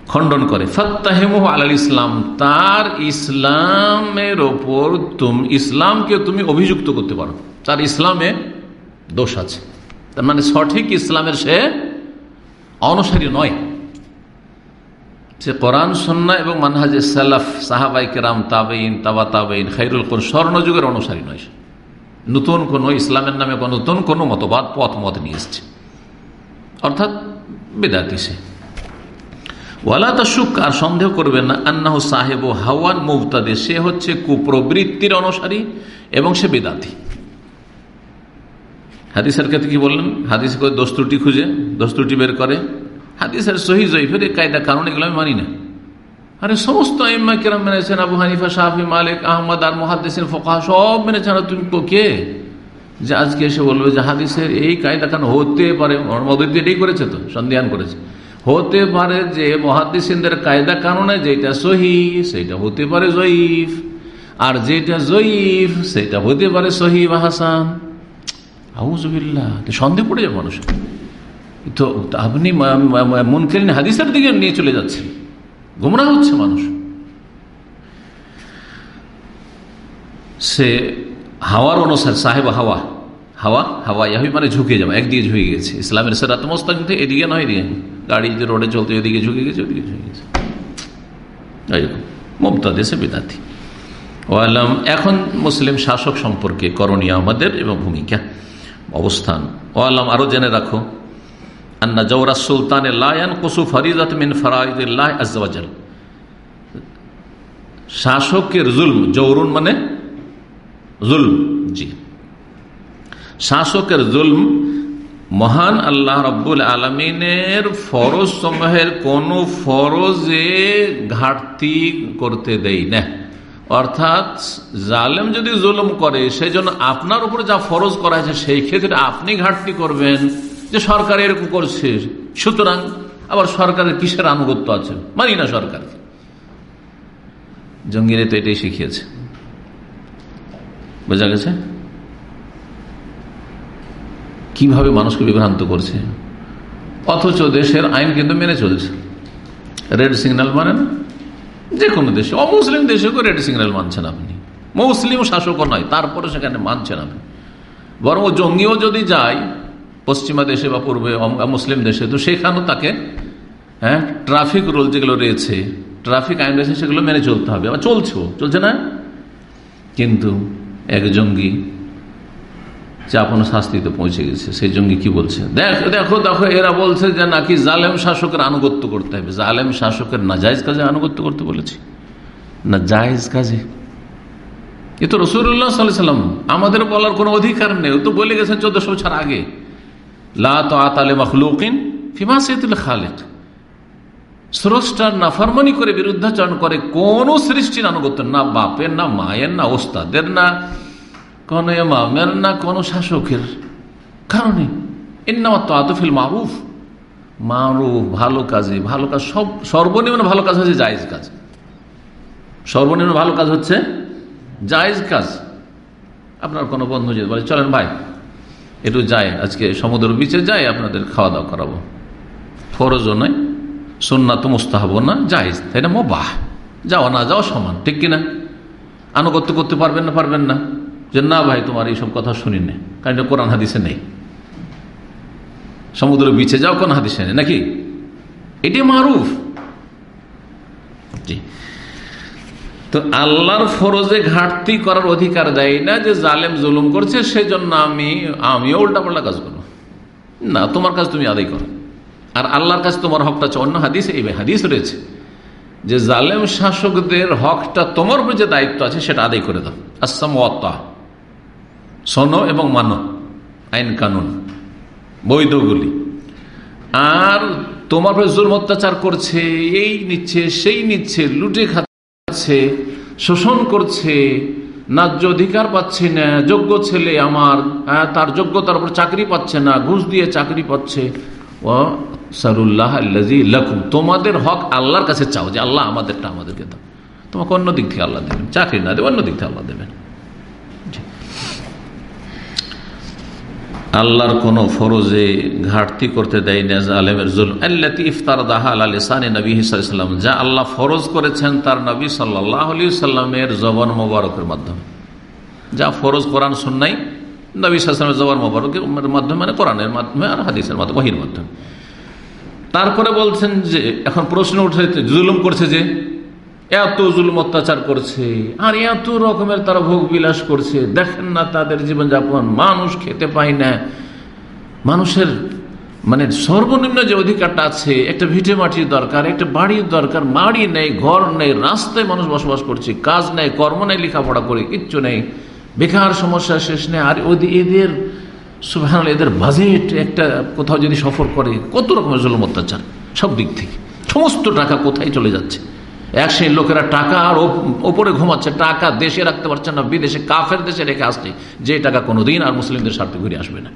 খণ্ডন করে ফত্তাহেমুহ আলাল ইসলাম তার ইসলামের ওপর তুম, ইসলামকে তুমি অভিযুক্ত করতে পারো। তার ইসলামে দোষ আছে। তার মানে সঠিক ইসলামের সে অনুসারী নয়। সে কোরআন সন্না এবং মানহাজ সালাফ, সাহাবাই কেরাম তাবেইন তাবা তাবেইন খাইরুল কোন স্বর্ণযুগের অনুসারী নয় সে। নতুন কোন ইসলামের নামে নতুন কোনো মতবাদ পথ মত নিয়ে এসছে। অর্থাৎ বেদাতি সে। ওয়ালা তাসুক আর সন্দেহ করবেন না, আন্নাহ সাহেব ও হাওয়ান মুবতাদে, সে হচ্ছে কুপ্রবৃত্তির অনুসারী এবং সে বেদাতি। হাদিসের ক্ষেত্রে কি বললেন? হাদিস করে দোষ ত্রুটি খুঁজে, দোষ ত্রুটি বের করে। হাদিসের সহি জয়ফের এই কায়দা কারণ এগুলো আমি মানি না। আরে সমস্ত ইম্মা কিরাম মেনেছেন আবু হানিফা শাহি মালিক, আহমদ আর মহাদিসের ফোকা সব মেনেছেন তুমি তো কে? যে আজকে এসে বলবে যে হাদিসের এই কায়দা কারণ হতে পারে মদত এটাই করেছে তো সন্দেহান করেছে। হতে পারে যে মহাদিসের কায়দা কারণে যেটা সহি, সেটা হতে পারে জয়ীফ। আর যেটা জয়ীফ, সেটা হতে পারে সহি বা হাসান। আউজবিল্লাহ সন্দেহ পড়ে যাবে মানুষ তো আপনি মুনকেরিন হাদিসের দিকে নিয়ে চলে যাচ্ছেন। গুমরা হচ্ছে মানুষ। সে হাওয়ার অনুসার, সাহেব হাওয়া হাওয়া হাওয়া, ইয়াহি মানে ঝুঁকে যাবে একদিকে ঝুঁকে গেছে। ইসলামের সেরাত মোস্তাক কিন্তু এদিকে নয় এদিকে। গাড়ি যে রোডে চলতে, এদিকে ঝুঁকে গেছে, ওদিকে ঝুঁকে গেছে। এইরকম মমতা দেশে বিদাতি। ওয়ালাম, এখন মুসলিম শাসক সম্পর্কে করণীয় আমাদের এবং ভূমিকা। অবস্থান। ওয়ালাম আরও জেনে রাখো। আন্না জৌরা সুলতানের লায়ান কুসু ফরিদাত মিন ফরাইদুল্লাহ আজওয়াজাল শাসকের জুলম জৌরুন মানে জুলম, জি। শাসকের জুলম মহান আল্লাহ রব্বুল আলমিনের ফরজ সমূহের কোন ফরজে ঘাটতি করতে দেই না। অর্থাৎ জালেম যদি জুলুম করে সেই জন্য আপনার উপরে যা ফরজ করা হয়েছে, সেই ক্ষেত্রে আপনি ঘাটতি করবেন যে সরকার এরকম করছে। সুতরাং আবার সরকারের কিসের আনুগত্য আছে? মানি না সরকার জঙ্গিরে তো এটাই শিখিয়েছে। বোঝা গেছে? কীভাবে মানুষকে বিভ্রান্ত করছে? অথচ দেশের আইন কিন্তু মেনে চলছে। রেড সিগন্যাল মানে না? যে কোনো দেশে, অমুসলিম দেশেও রেড সিগন্যাল মানছেন আপনি। মুসলিম শাসকও নয়, তারপরে সেখানে মানছেন আপনি। বরং জঙ্গিও যদি যায়, পশ্চিমা দেশে বা পূর্বে মুসলিম দেশে, তো সেখানেও তাকে হ্যাঁ ট্রাফিক রুল যেগুলো রয়েছে ট্রাফিক আইন রয়েছে, সেগুলো মেনে চলতে হবে। আবার চলছেও, চলছে না? কিন্তু এক জঙ্গি চাপানো শাস্তিতে পৌঁছে গেছে। সেই জঙ্গি কি বলছে? দেখো দেখো দেখো, এরা বলছে যে নাকি জালেম শাসকের আনুগত্য করতে হবে। জালেম শাসকের নাজাইজ কাজে আনুগত্য করতে বলেছি। না জায়েজ কাজে? এ তো রসুল্লাহ সাল্লাম, আমাদের বলার কোনো অধিকার নেই। তো বলে গেছেন চোদ্দশো বছর আগে, লা তো আতালে মখলুকিন ফিমা সেতুল খালেক। স্রষ্টার নাফারমানি করে বিরুদ্ধাচরণ করে কোন সৃষ্টির আনুগত্য না। বাপের না, মায়ের না, ওস্তাদের না কোন এমামের না কোন শাসকের কারণে। এর নাম তো মারুফ। মারুফ, ভালো কাজে ভালো কাজ, সব, সর্বনিম্ন ভালো কাজ হচ্ছে জায়েজ কাজ। সর্বনিম্ন ভালো কাজ হচ্ছে জায়েজ কাজ। আপনার কোনো বন্ধু যদি বলে, চলেন ভাই, একটু যায় আজকে সমুদ্র বিচে যাই, আপনাদের খাওয়া দাওয়া করাবো ফরজও নয় তো মুস্তাহাব না, জায়েজ, তাই না? মো বাহ যাওয়া না যাওয়া সমান, ঠিক কিনা? আনুগত্য করতে পারবেন না পারবেন না। যে, না ভাই, তোমার এইসব কথা শুনি না কারণ এটা কোরআন হাদিসে নেই। সমুদ্র বিচে যাও, কোন হাদিসে নেই, নাকি? এটি মারুফ। তো আল্লাহর ফরজে ঘাটতি করার অধিকার দেয় না যে, জালেম জুলুম করছে, সেজন্য আমি, আমিও উল্টা পাল্টা কাজ করব। না, তোমার কাজ তুমি আদায় করো। আর আল্লাহর কাছে তোমার হকটা অন্য হাদিস, এই হাদিস রয়েছে যে, জালেম শাসকদের হকটা তোমার উপর যে দায়িত্ব আছে, সেটা আদায় করে দাও। আসাম শোনো এবং মানো, আইন কানুন, বৈধগুলি। আর তোমার উপরে জুল অত্যাচার করছে, এই নিচ্ছে, সেই নিচ্ছে, লুটে খাচ্ছে শোষণ করছে, ন্যায্য অধিকার পাচ্ছে না, যোগ্য ছেলে আমার তার যোগ্যতার উপর চাকরি পাচ্ছে না, ঘুষ দিয়ে চাকরি পাচ্ছে। ও সারুল্লাহ লকুম, তোমাদের হক আল্লাহর কাছে চাও যে আল্লাহ আমাদেরটা আমাদেরকে দাও। তোমাকে অন্য দিক থেকে আল্লাহ দেবেন, চাকরি না দেবে অন্য দিক থেকে আল্লাহ দেবেন। আল্লাহর কোন ফরজে ঘাটতি করতে দেয় না আলমের জুল আল্লাহ ইফতার দাহা আল ইসানি নবী সাল্লাম যা আল্লাহ ফরজ করেছেন তার নবী সাল্লাহ আলী সাল্লামের জবন মোবারকের মাধ্যমে। যা ফরজ কোরআন শুননাই নবী সাল্লামের জবন মোবারকের মাধ্যমে মানে কোরআনের মাধ্যমে আর হাদিসের মাধ্যমে ওহির মাধ্যমে। তারপরে বলছেন যে, এখন প্রশ্ন উঠে জুলুম করছে যে এত জুলুম অত্যাচার করছে, আর এত রকমের তারা ভোগ বিলাস করছে। দেখেন না তাদের জীবনযাপন, মানুষ খেতে পায় না। মানুষের মানে সর্বনিম্ন যে অধিকারটা আছে, একটা ভিটে মাটির দরকার, একটা বাড়ির দরকার বাড়ি নেই, ঘর নেই, রাস্তায় মানুষ বসবাস করছে, কাজ নেই, কর্ম নেই, লেখাপড়া করে, কিচ্ছু নেই। বেকার সমস্যা শেষ নেই, আর ওই এদের এদের বাজেট একটা কোথাও যদি সফর করে, কত রকমের জলম অত্যাচার, সব দিক থেকে। সমস্ত টাকা কোথায় চলে যাচ্ছে? এক সেই লোকেরা টাকা আর ওপরে ঘুমাচ্ছে, টাকা দেশে রাখতে পারছে না, বিদেশে, কাফের দেশে রেখে আসছে। যে টাকা কোনোদিন আর মুসলিমদের স্বার্থে ঘুরে আসবে না।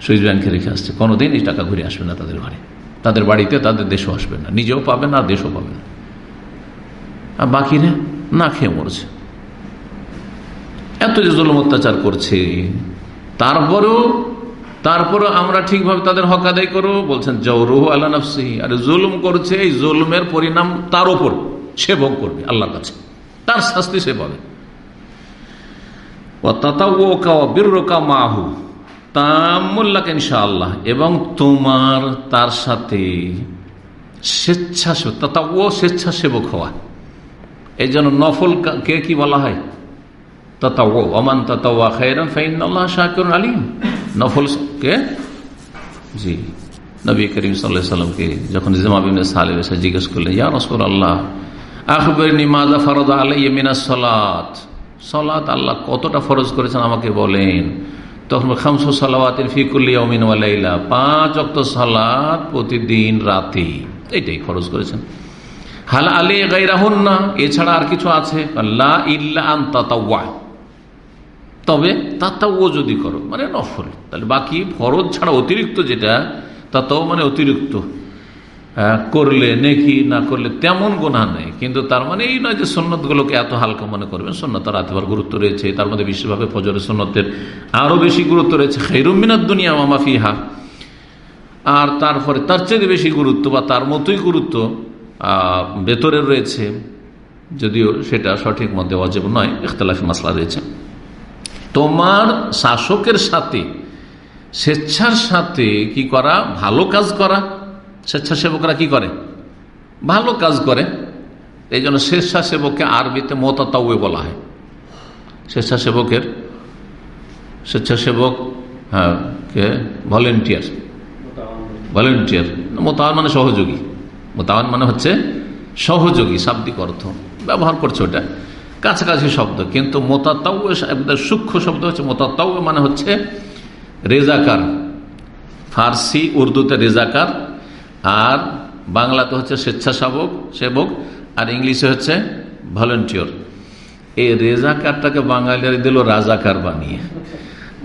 সুইস ব্যাংকে রেখে আসছে, কোনোদিন এই টাকা ঘুরে আসবে না তাদের ঘরে তাদের বাড়িতে তাদের দেশও আসবে না, নিজেও পাবে না, দেশও পাবে না। আর বাকিরা না খেয়ে মরছে। এত যে জলম অত্যাচার করছে, তারপরেও তারপরে আমরা ঠিকভাবে তাদের হক আদায় করব। বলছেন জৌরুহ আল্লাহ আর জুলুম করছে, এই জুলুমের পরিণাম তার ওপর সে ভোগ করবে, আল্লাহর কাছে। তার শাস্তি সে পাবে। ইনশাআল্লাহ। এবং তোমার তার সাথে স্বেচ্ছাসেবক ও স্বেচ্ছাসেবক হওয়া। এই জন্য নফল কে, কি বলা হয়? তথা ও অমান তাতাওয়া খাইরান ফাইন আলিম। নফল কে? জি। নবী করিম সাল্লামকে যখন জিমাবিন সালেম এসে জিজ্ঞেস করলেন, ইয়া রসুল আল্লাহ আখবর নিমাজা ফরদ আলাইমিনা সলাত? সলাত আল্লাহ কতটা ফরজ করেছেন আমাকে বলেন। তখন খামসু সালাওয়াতিন ফিকুল্লিয়া ওয়ালাইলা পাঁচ অক্ত সালাত প্রতিদিন রাতে। এইটাই ফরজ করেছেন। হাল আলী গাইরাহুন না এছাড়া আর কিছু আছে? আল্লাহ ইল্লা আন তাতাওয়া তবে তাও যদি করো মানে নফল। তাহলে বাকি ফরজ ছাড়া অতিরিক্ত যেটা তাও মানে অতিরিক্ত। করলে নেকি, না করলে তেমন গোনা নেই। কিন্তু তার মানে এই নয় যে সন্ন্যতগুলোকে এত হালকা মনে করবেন। সন্ন্যত রাতবার গুরুত্ব রয়েছে। তার মধ্যে বিশেষভাবে ফজরের সন্ন্যতের আরও বেশি গুরুত্ব রয়েছে। খৈরুমিনার দুনিয়া মামাফিহা আর তারপরে তার চেয়ে বেশি গুরুত্ব বা তার মতোই গুরুত্ব ভেতরে রয়েছে। যদিও সেটা সঠিক মধ্যে অজেব নয়। ইখতলাফি মাসলা রয়েছে। তোমার শাসকের সাথে, স্বেচ্ছার সাথে কি করা? ভালো কাজ করা। স্বেচ্ছাসেবকরা কি করে? ভালো কাজ করে। এই জন্য স্বেচ্ছাসেবককে আরবিতে মতাতাউয়ে বলা হয়। স্বেচ্ছাসেবকের, স্বেচ্ছাসেবক হ্যাঁ কে? ভলেন্টিয়ার। ভলেন্টিয়ার। মোতাবান মানে সহযোগী। মোতাবান মানে হচ্ছে সহযোগী, শাব্দিক অর্থ। ব্যবহার করছে ওটা। কাছাকাছি শব্দ, কিন্তু মোতাত্তাউ সূক্ষ্ম শব্দ হচ্ছে মোতাত্তাউ মানে হচ্ছে রেজাকার। ফার্সি উর্দুতে রেজাকার, আর বাংলাতে হচ্ছে স্বেচ্ছাসেবক, সেবক, আর ইংলিশে হচ্ছে ভলেন্টিয়ার। এই রেজাকারটাকে বাঙালিরা দিল রাজাকার বানিয়ে।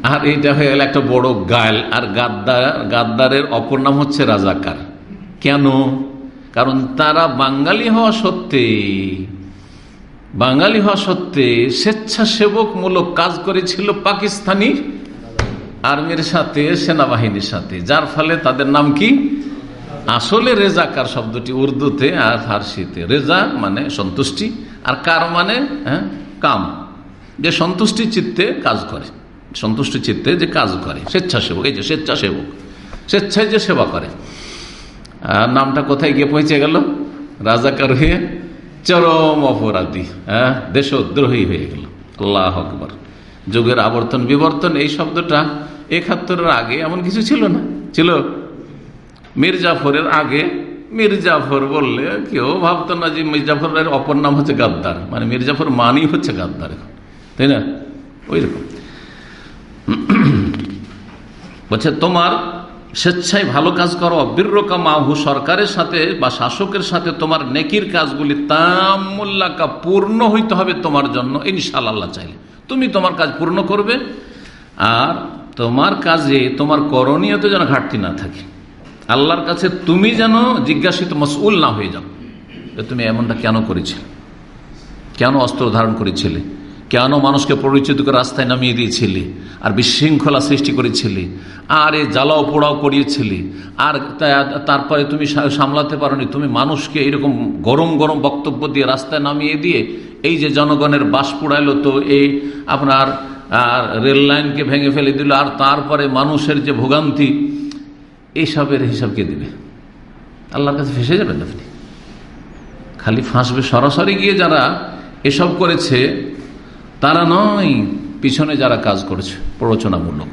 আর এইটা হয়ে গেল একটা বড় গায়েল আর গাদ্দার গাদ্দারের অপর নাম হচ্ছে রাজাকার। কেন? কারণ তারা বাঙালি হওয়া সত্ত্বে বাঙালি হওয়া সত্ত্বে স্বেচ্ছাসেবকমূলক কাজ করেছিল পাকিস্তানি আর্মির সাথে, সেনাবাহিনীর সাথে। যার ফলে তাদের নাম কি? আসলে রেজাকার শব্দটি উর্দুতে আর ফার্সিতে। রেজা মানে সন্তুষ্টি, আর কার মানে? হ্যাঁ কাম। যে সন্তুষ্টি চিত্তে কাজ করে। সন্তুষ্টি চিত্তে যে কাজ করে, স্বেচ্ছাসেবক। এই যে স্বেচ্ছাসেবক, স্বেচ্ছায় যে সেবা করে। আর নামটা কোথায় গিয়ে পৌঁছে গেল? রাজাকার হয়ে চরম অপরাধী হ্যাঁ? দেশদ্রোহী হয়ে গেল। আল্লাহ আকবর। যুগের আবর্তন বিবর্তন, এই শব্দটা একাত্তরের আগে এমন কিছু ছিল না? ছিল? মির্জাফরের আগে? মির্জাফর বললে কেউ ভাবতো না যে মির্জাফরের অপর নাম হচ্ছে গাদ্দার। মানে মির্জাফর মানই হচ্ছে গাদ্দার এখন। তাই না? ওই রকম। বলছে, তোমার স্বেচ্ছায় ভালো কাজ করো বীর্যকা মাহু সরকারের সাথে বা শাসকের সাথে তোমার নেকির কাজগুলি তামুল্লাকা পূর্ণ হইতে হবে তোমার জন্য ইনশাল্লাহ চাইলে। তুমি তোমার কাজ পূর্ণ করবে, আর তোমার কাজে, তোমার করণীয়তে যেন ঘাটতি না থাকে। আল্লাহর কাছে তুমি যেন জিজ্ঞাসিত মসউল না হয়ে যাও তুমি এমনটা কেন করেছিলে? কেন অস্ত্র ধারণ করেছিলে? কেন মানুষকে পরিচিত করে রাস্তায় নামিয়ে দিয়েছিলি? আর বিশৃঙ্খলা সৃষ্টি করেছিলি? আর এ জ্বালাও পোড়াও করিয়েছিলি? আর তারপরে তুমি সামলাতে পারোনি। তুমি মানুষকে এরকম গরম গরম বক্তব্য দিয়ে রাস্তায় নামিয়ে দিয়ে এই যে জনগণের বাস পোড়াইলো তো এই আপনার, আর রেল লাইনকে ভেঙে ফেলে দিল, আর তারপরে মানুষের যে ভোগান্তি এইসবের হিসাব কে দিবে? আল্লাহর কাছে ফেসে যাবেন আপনি। খালি ফাঁসবে সরাসরি গিয়ে যারা এসব করেছে তারা নয়, পিছনে যারা কাজ করেছে, প্ররোচনামূলক।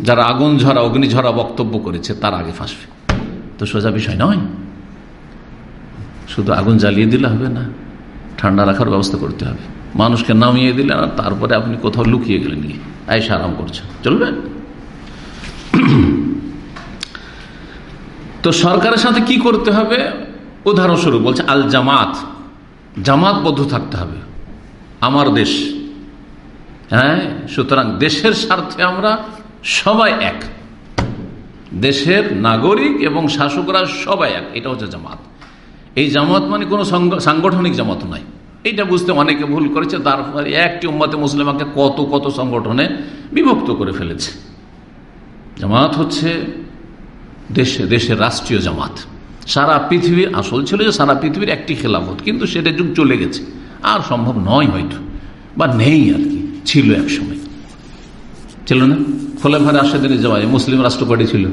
যারা আগুন ঝরা অগ্নিঝরা বক্তব্য করেছে, তার আগে ফাঁসবে। তো সোজা বিষয় নয়। শুধু আগুন জ্বালিয়ে দিলে হবে না, ঠান্ডা রাখার ব্যবস্থা করতে হবে। মানুষকে নামিয়ে দিলেন আর তারপরে আপনি কোথাও লুকিয়ে গেলেন গিয়ে আয়সা আরাম করছেন চলবে? তো সরকারের সাথে কি করতে হবে? উদাহরণস্বরূপ বলছে আল জামাত জামাতবদ্ধ থাকতে হবে। আমার দেশ। হ্যাঁ? সুতরাং দেশের স্বার্থে আমরা সবাই এক। দেশের নাগরিক এবং শাসকরা সবাই এক। এটা হচ্ছে জামাত। এই জামাত মানে কোনো সাংগঠনিক জামাত নয়। এইটা বুঝতে অনেকে ভুল করেছে তারপরে একটি উম্মাতে মুসলিমাকে কত কত সংগঠনে বিভক্ত করে ফেলেছে। জামাত হচ্ছে দেশে, দেশের রাষ্ট্রীয় জামাত। সারা পৃথিবীর আসল ছিল যে সারা পৃথিবীর একটি খেলাফত, কিন্তু সেটা যুগ চলে গেছে। আর সম্ভব নয় হয়তো, বা নেই আর কি। ছিল এক সময় ছিল না? খোলাফার আসাদিনে যাওয়া মুসলিম রাষ্ট্র কয়টি ছিল।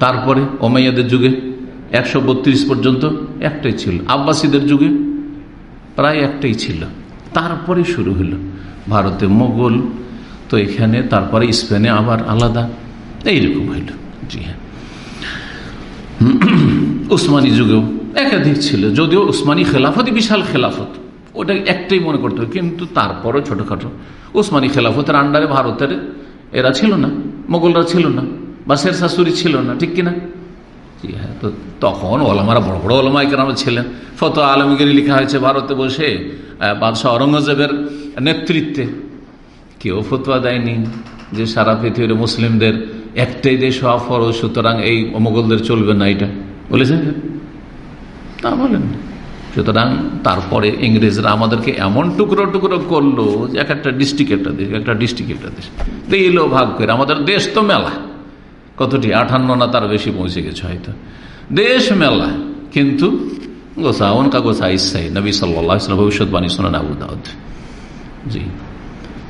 তারপরে ওমাইয়াদের যুগে একশো বত্রিশ পর্যন্ত একটাই ছিল। আব্বাসীদের যুগে প্রায় একটাই ছিল। তারপরে শুরু হলো। ভারতে মোগল, তো এখানে তারপরে স্পেনে আবার আলাদা। এইরকম হইল জি হ্যাঁ। উসমানী যুগেও একাধিক ছিল। যদিও উসমানী খেলাফতই বিশাল খেলাফত। ওটা একটাই মনে করতে হবে। কিন্তু তারপরও ছোটখাটো। উসমানী খেলাফতের আন্ডারে ভারতের এরা ছিল না, মোগলরা ছিল না, বা শের শাশুড়ি ছিল না, ঠিক কিনা? হ্যাঁ তো তখন ওলামারা, বড় বড় ওলামাই কেন ছিলেন। ফত আলমগিরি লেখা হয়েছে ভারতে বসে বাদশাহ অরঙ্গজেবের নেতৃত্বে। কেউ ফতোয়া দেয়নি যে সারা পৃথিবীর মুসলিমদের একটাই দেশ হওয়া ফরজ, সুতরাং এই মোগলদের চলবে না এটা। বলেছেন তা বলেন সুতরাং তারপরে ইংরেজরা আমাদেরকে এমন টুকরো টুকরো করল যে এক একটা ডিস্ট্রিক্ট একটা দেশ একটা ডিস্ট্রিক্ট একটা দেশ। দিল ভাগ করে, আমাদের দেশ তো মেলা। কতটি? আঠান্ন না তার বেশি পৌঁছে গেছে হয়তো। দেশ মেলা, কিন্তু গোসা অনকা গোসা ইসাই, নবী সাল্লাহ ভবিষ্যৎবাণী শোনেন আবু দাউদ। জি।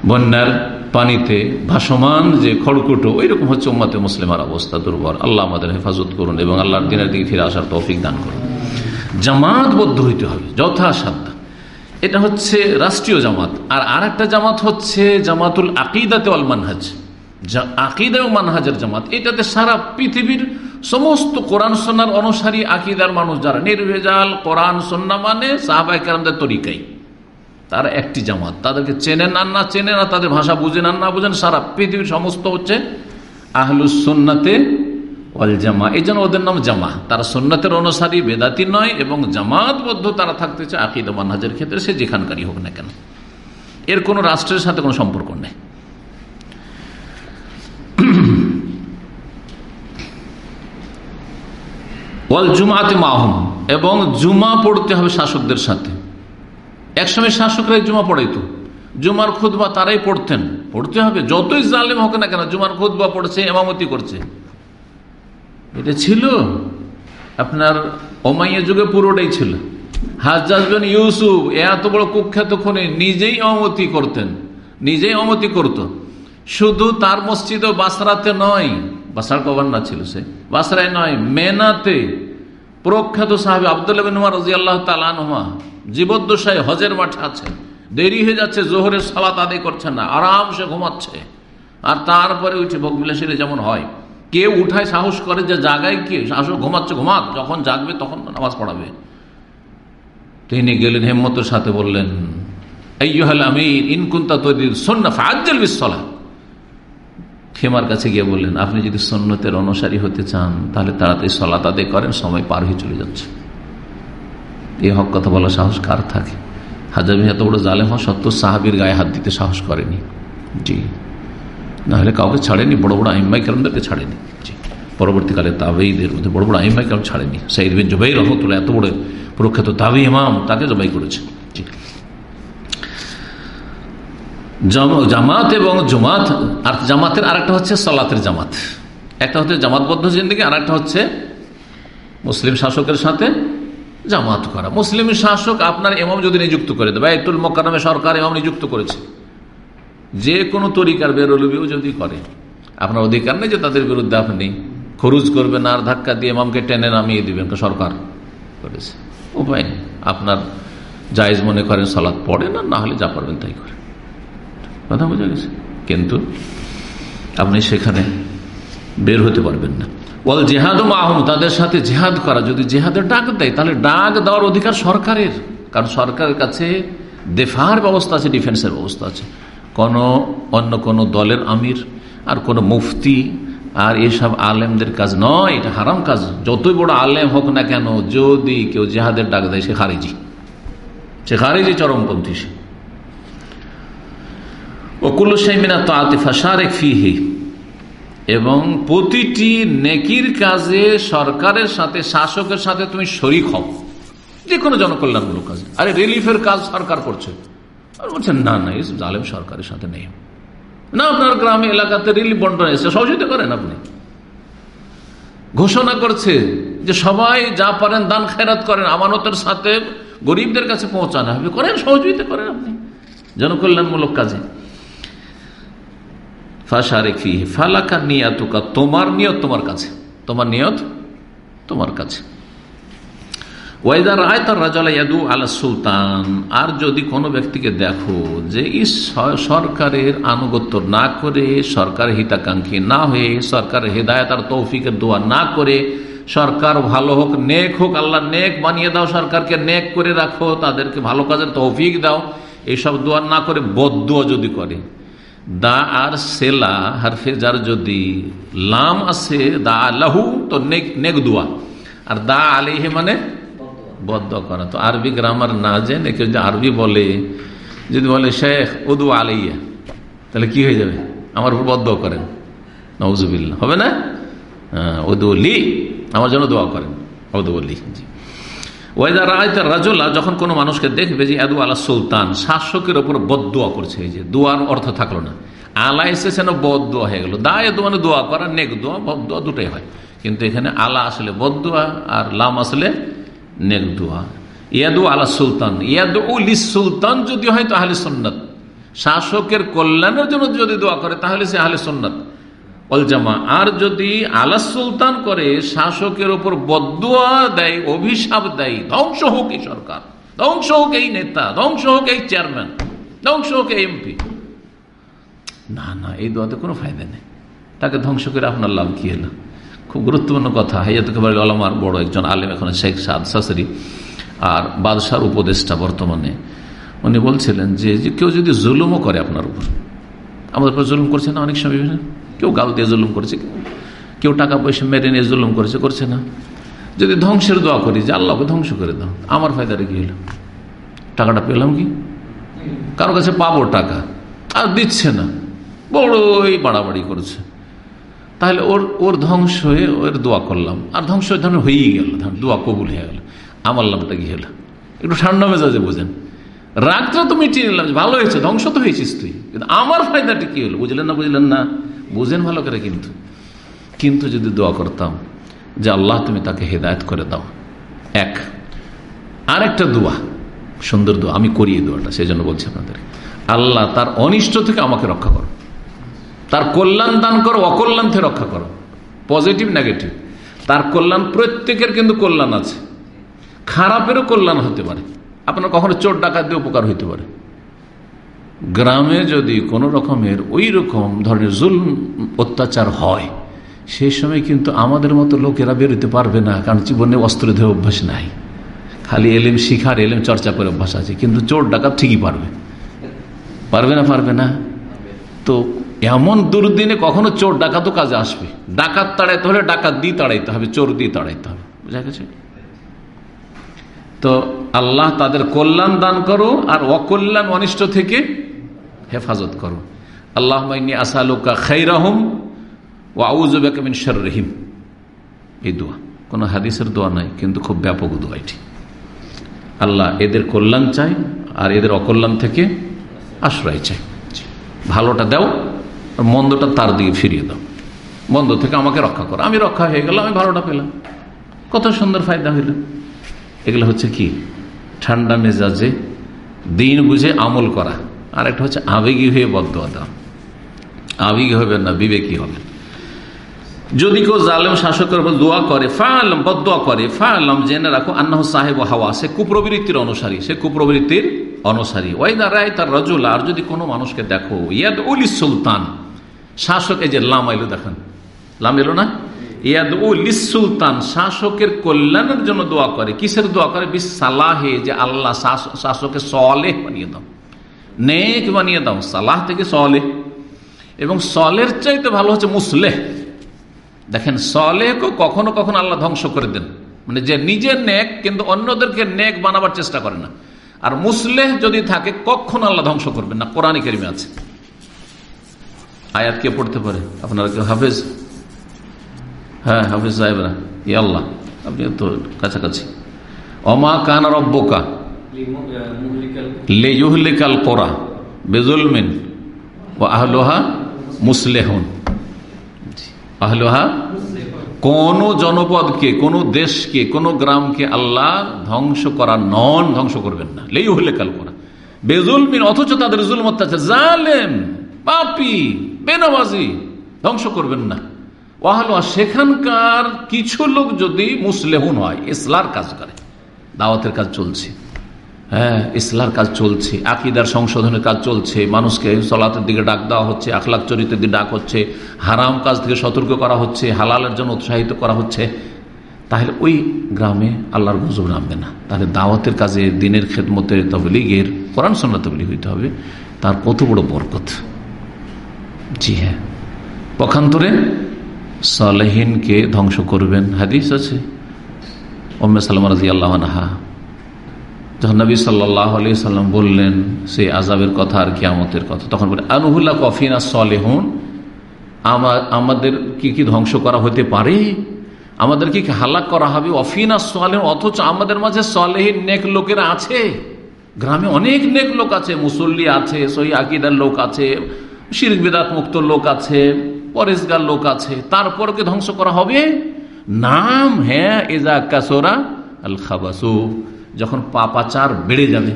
বন্যার পানিতে ভাসমান যে খড়কুটো, ওইরকম হচ্ছে উম্মাতে মুসলিমার অবস্থা দুর্বল। আল্লাহ আমাদের হেফাজত করুন এবং আল্লাহর দিনের দিকে ফিরে আসার তৌফিক দান করুন। জামাতবদ্ধ হইতে হবে, যথাসাধ্য। এটা হচ্ছে রাষ্ট্রীয় জামাত। আর আর একটা জামাত হচ্ছে জামাতুল আকিদাতে অল মানহাজ। আকিদা ও মানহাজের জামাত, এটাতে সারা পৃথিবীর সমস্ত কোরআন সন্ন্যার অনুসারী আকিদার মানুষ যারা নির্ভেজাল, কোরআন সন্না মানে সাহাবাহিকারদের তরিকাই। তারা একটি জামাত। তাদেরকে চেনেন আর না চেনেন আর তাদের ভাষা বুঝেন আর না বুঝেন, সারা পৃথিবীর সমস্ত হচ্ছে আহলুসন্নাতে ওয়াল জামা, এই জন্য ওদের নাম জামা। তারা সন্ন্যতের অনুসারী, বেদাতি নয় এবং জামাতবদ্ধ তারা থাকতে চায় আকিদা মানহাজের ক্ষেত্রে, সে যেখানকারই হোক না কেন। এর কোনো রাষ্ট্রের সাথে কোনো সম্পর্ক নেই। ওয়াল মাহম, এবং জুমা পড়তে হবে শাসকদের সাথে। একসময় শাসকরা জুমা পড়াইতো। জুমার খুদবা তারাই পড়তেন। পড়তে হবে, যতই জালেম হোক না কেন, জুমার খুদবা পড়ছে এমামতি করছে। এটা ছিল আপনার ওমাইয়া যুগে পুরোটাই ছিল। হাজাজ বিন ইউসুফ এত বড় কুখ্যাত খুনে, নিজেই অমতি করতেন, নিজেই অমতি করত। শুধু তার মসজিদ বাসরাতে নয় বাসার গভর্নর ছিল সে, বাসরায় নয়, মেনাতে প্রখ্যাত সাহেব আবদুল্লাহ রাজি আল্লাহ তালানুমা জীবদ্দশায় হজের মাঠে আছে। দেরি হয়ে যাচ্ছে, জোহরের সালাত আদায় করছে না, আরামসে ঘুমাচ্ছে। আর তারপরে উঠে ভোগবিলাসীরা যেমন হয়। কে উঠায় সাহস করে যে জাগায় কে সাহস ঘুমাচ্ছে, ঘুমাক। যখন জাগবে তখন নামাজ পড়াবে। তিনি গেলেন হেম্মতের সাথে বললেন ইনকুন্তা কাছে গিয়ে বললেন, আপনি যদি সন্ন্যতের অনুসারী হতে চান, তাহলে তাড়াতাড়ি সলাত আদায় করেন, সময় পার হয়ে চলে যাচ্ছে। এই হক কথা বলা সাহস কার থাকে? হাজার এত বড় জালেম সত্তর সাহাবির গায়ে হাত দিতে সাহস করেনি। জি। নাহলে কাউকে ছাড়েনি, বড় বড় আইম্মাই কেরমদেরকে ছাড়েনি। পরবর্তীকালে তাবেইদের মধ্যে বড় বড় আইম্মাই কেরম ছাড়েনি। সাইদ বিন জবাই রহমতুল্লাহ এত বড় প্রখ্যাত তাবি ইমাম তাকে জবাই করেছে। জামাত এবং জমাত, আর জামাতের আরেকটা হচ্ছে সালাতের জামাত। একটা হচ্ছে জামাতবদ্ধ জিন্দগি আর একটা হচ্ছে মুসলিম শাসকের সাথে জামাত করা। মুসলিম শাসক আপনার এমাম যদি নিযুক্ত করে দেবে এতুল মোকারমে সরকার এমাম নিযুক্ত করেছে। যে কোনো তরিকার বেরোলবিও যদি করে, আপনার অধিকার নেই যে তাদের বিরুদ্ধে আপনি খরুজ করবেন আর ধাক্কা দিয়ে মামকে টেনে নামিয়ে দিবেন সরকার করেছে। উপায় নেই। আপনার জায়জ মনে করেন সালাদ পড়ে না না হলে যা পারবেন তাই করে। কথা বোঝা গেছে? কিন্তু আপনি সেখানে বের হতে পারবেন না। বল জেহাদ মাহম, তাদের সাথে জেহাদ করা। যদি জেহাদের ডাক দেয়, তাহলে ডাক দেওয়ার অধিকার সরকারের। কারণ সরকারের কাছে দেফার ব্যবস্থা আছে, ডিফেন্সের ব্যবস্থা আছে। কোন অন্য কোন দলের আমির আর কোন মুফতি আর এসব আলেমদের কাজ নয়, এটা হারাম কাজ। যতই বড় আলেম হোক না কেন, যদি কেউ জেহাদের ডাক দেয়, সে খারিজি। সে খারিজি চরমপন্থী সে। ওকুল সাইমিনা তো আতিফা সারেক ফিহি। এবং প্রতিটি নেকির কাজে সরকারের সাথে, শাসকের সাথে তুমি শরিক হও। যে কোনো জনকল্যাণমূলক কাজে। আরে রিলিফের কাজ সরকার করছে। বলছেন, না না, এই জালেম সরকারের সাথে নেই। না, আপনার গ্রামে এলাকাতে রিলিফ বন্টন এসে সহযোগিতা করেন আপনি। ঘোষণা করছে যে সবাই যা পারেন দান খেরাত করেন, আমানতের সাথে গরিবদের কাছে পৌঁছানো। হবে করেন, সহযোগিতা করেন আপনি। জনকল্যাণমূলক কাজে। ফাশারেফি ফালাকা নিয়াতুকা, তোমার নিয়ত তোমার কাছে। তোমার নিয়ত তোমার কাছে। সুলতান। আর যদি কোনো ব্যক্তিকে দেখো যে সরকারের আনুগত্য না করে, সরকার হিতাকাঙ্ক্ষী না হয়ে সরকারের হেদায়ত আর তৌফিকের দোয়া না করে, সরকার ভালো হোক, নেক হোক, আল্লাহ নেক বানিয়ে দাও, সরকারকে নেক করে রাখো, তাদেরকে ভালো কাজের তৌফিক দাও এইসব দোয়া না করে বদুয়া যদি করে। দা আর সেলা হারফে যার যদি লাম আছে, দা লাহু তো নেক নেক দোয়া। আর দা আলিহে মানে বদ্ধ করা। তো আরবি গ্রামার না জেনে কেউ যদি আরবি বলে, যদি বলে, শেখ, উদু আলাইয়া তাহলে কি হয়ে যাবে? আমার উপর বদ্ধ করেন। নজুবিল্লা হবে না? উদু লি, আমার জন্য দোয়া করেন। উদু লি, জি। ওয়েদার রায়তার রাজুল্লাহ যখন কোনো মানুষকে দেখবে যে আদু আলা সুলতান, শাসকের ওপর বদুয়া করছে যে দোয়ার অর্থ থাকল না। আলা এসেছে না বদুয়া হয়ে গেল। দা এদু মানে দোয়া করা, নেক দোয়া বদুয়া দুটাই হয়। কিন্তু এখানে আলা আসলে বদুয়া আর লাম আসলে নেক দোয়া। ইয়াদু আলা সুলতান। ইয়াদু উলি সুলতান যদি হয় তো সন্ন্যত শাসকের কল্যাণের জন্য যদি দোয়া করে তাহলে সে আহলে সন্ন্যত অলজামা আর যদি আলা সুলতান করে, শাসকের ওপর বদুয়া দেয়, অভিশাপ দেয়, ধ্বংস হোক এই সরকার। ধ্বংস হোক এই নেতা। ধ্বংস হোক এই চেয়ারম্যান। ধ্বংস হোক এই এমপি। না না, এই দোয়াতে কোনো ফায়দা নেই। তাকে ধ্বংস করে আপনার লাভ কি হলো? খুব গুরুত্বপূর্ণ কথা। হাইয়াতুকে বাড়ি আলমার বড় একজন আলেম এখন শেখ সাদ শাসরি আর বাদশার উপদেষ্টা বর্তমানে। উনি বলছিলেন যে কেউ যদি জুলুমও করে আপনার উপর, আমাদের উপর জুলুম করছে না অনেক সময় বিভিন্ন। কেউ গাল দিয়ে জুলুম করছে, কেউ টাকা পয়সা মেরে নিয়ে জুলুম করেছে, করছে না। যদি ধ্বংসের দোয়া করি, যে আল্লাহকে ধ্বংস করে দাও, আমার ফায়দারে কি হলো? টাকাটা পেলাম কি? কারও কাছে পাবো টাকা, আর দিচ্ছে না। বড়ই বাড়াবাড়ি করছে। তাহলে ওর ওর ধ্বংস হয়ে ওর দোয়া করলাম। আর ধ্বংস ধরনের হয়েই গেল। দোয়া কবুল হয়ে গেল। আমার লাভটা কি হলো? একটু ঠান্ডা মেজাজে বোঝেন। রাগটা তো মিটিয়ে নিলাম ভালো হয়েছে, ধ্বংস তো হয়েছিস তুই। কিন্তু আমার ফায়দাটা কি হলো? বুঝলেন না বুঝলেন না? বুঝেন ভালো করে কিন্তু। কিন্তু যদি দোয়া করতাম যে আল্লাহ তুমি তাকে হেদায়ত করে দাও। এক আর একটা দোয়া। সুন্দর দোয়া। আমি করি এই দোয়াটা, সেই জন্য বলছি আপনাদের আল্লাহ তার অনিষ্ট থেকে আমাকে রক্ষা করো। তার কল্যাণ দান করো অকল্যাণ থেকে রক্ষা করো। পজিটিভ নেগেটিভ তার কল্যাণ প্রত্যেকের কিন্তু কল্যাণ আছে। খারাপেরও কল্যাণ হতে পারে। আপনার কখনো চোর, ডাকাত দিয়ে উপকার হইতে পারে। গ্রামে যদি কোনো রকমের ওই রকম ধরনের জুল অত্যাচার হয় সেই সময় কিন্তু আমাদের মতো লোকেরা বেরোতে পারবে না, কারণ জীবনে অস্ত্র ধরে অভ্যাস নাই। খালি এলেম শিখার, এলেম চর্চা করে অভ্যাস আছে, কিন্তু চোর, ডাকাত ঠিকই পারবে। পারবে না পারবে না? তো এমন দুর্দিনে কখনো চোর ডাকাতও কাজে আসবে। ডাকাত তাড়াইতে হলে ডাকাত দিয়ে তাড়াইতে হবে চোর দিয়ে তাড়াইতে হবে। বুঝা গেছে? তো আল্লাহ তাদের কল্যাণ দান করো আর অকল্যাণ অনিষ্ট থেকে হেফাজত করো। আল্লাহ আসালুকা খাইরাহম ও আউজবেকামিন রহিম এই দোয়া। কোনো হাদিসের দোয়া নাই, কিন্তু খুব ব্যাপক দোয়া এটি। আল্লাহ এদের কল্যাণ চাই আর এদের অকল্যাণ থেকে আশ্রয় চাই ভালোটা দাও। মন্দটা তার দিকে ফিরিয়ে দাও। মন্দ থেকে আমাকে রক্ষা করো। আমি রক্ষা হয়ে গেলাম, আমি ভালোটা পেলাম। কত সুন্দর ফায়দা হইল। এগুলো হচ্ছে কি? ঠান্ডা মেজাজে দিন বুঝে আমল করা। আর একটা হচ্ছে আবেগী হয়ে বদ্ধ দাও। আবেগী হবে না, বিবেকী হবে যদি কেউ জালেম শাসকের উপর দোয়া করে ফায়ালাম বদোয়া করে ফায়ালাম জেনে রাখো আন্না সাহেব হাওয়া, সে কুপ্রবৃত্তির অনুসারী, সে কুপ্রবৃত্তির অনুসারী। ওয়াইদা রায় তার রজুল, আর যদি কোনো মানুষকে দেখো ইয়াদ উলি সুলতান শাসক, এই যে লাম এলো, দেখেন। লাম এলো না? ইয়াদ উলিস সুলতান শাসকের কল্যাণের জন্য দোয়া করে। কিসের দোয়া করে? বিশ সালাহে যে আল্লাহ শাসকে সলেহ বানিয়ে দাও। নেক বানিয়ে দাও, সালাহ থেকে সলেহ। এবং সলের চাইতে ভালো হচ্ছে মুসলেহ। দেখেন, সলেহকে কখনো কখনো আল্লাহ ধ্বংস করে দেন। মানে যে নিজের নেক, কিন্তু অন্যদেরকে নেক বানাবার চেষ্টা করে না। আর মুসলেহ যদি থাকে, কখনো আল্লাহ ধ্বংস করবেন না। কোরআন কেরিমে আছে। আয়াত কে পড়তে পারে? আপনারা কেউ হাফেজ? হ্যাঁ হাফেজ সাহেবরা ই আল্লাহ, আপনি তো কাছাকাছি। অমা কান রব্বকা লেজুহলিকাল কোরা বেজুলমিন ও আহলোহা মুসলেহন। আহলোহা কোন জনপদকে, কোন দেশকে, কোন গ্রামকে আল্লাহ ধ্বংস করা নন, ধ্বংস করবেন না। লেই হলে কাল করা বেজুলমিন, অথচ তাদের জুল অত্যাচার জালেম, পাপি। বেনাবাজি ধ্বংস করবেন না। ওয়াহলো সেখানকার কিছু লোক যদি মুসলেহুন হয়, ইসলার কাজ করে। দাওয়াতের কাজ চলছে। হ্যাঁ ইসলার কাজ চলছে, আকিদার সংশোধনের কাজ চলছে, মানুষকে সলাতের দিকে ডাক দেওয়া হচ্ছে আখলাখ চরিত্রের দিকে ডাক হচ্ছে, হারাম কাজ থেকে সতর্ক করা হচ্ছে, হালালের জন্য উৎসাহিত করা হচ্ছে। তাহলে ওই গ্রামে আল্লাহর গজব নামবে না। তাহলে দাওয়াতের কাজে, দিনের খেদমতের তবলিগের কোরআন সন্না তবলিগ হইতে হবে। তার কত বড় বরকত। জি হ্যাঁ। পক্ষান্তরে সালেহিনকে ধ্বংস করবেন। হাদিস আছে। ওম্মে সালাম রাজি আল্লাহ যখন নবী সাল্লাহ আলি সাল্লাম বললেন, সেই আজাবের কথা আর কিয়ামতের কথা, তখন বলে আনুহুল্লাহ কফিনা সলেহুন? আমার আমাদের কি কি ধ্বংস করা হতে পারে? আমাদেরকে কি হালাক করা হবে? অফিনা সলেহন, অথচ আমাদের মাঝে সলেহীন নেক লোকেরা আছে। গ্রামে অনেক নেক লোক আছে, মুসল্লি আছে সহি আকিদার লোক আছে। শির বেদাত মুক্ত লোক আছে পরেশগার লোক আছে, তারপর কি ধ্বংস করা হবে? নাম হ্যাঁ এজা কাসোরা আল খাবাসু, যখন পাপাচার বেড়ে যাবে।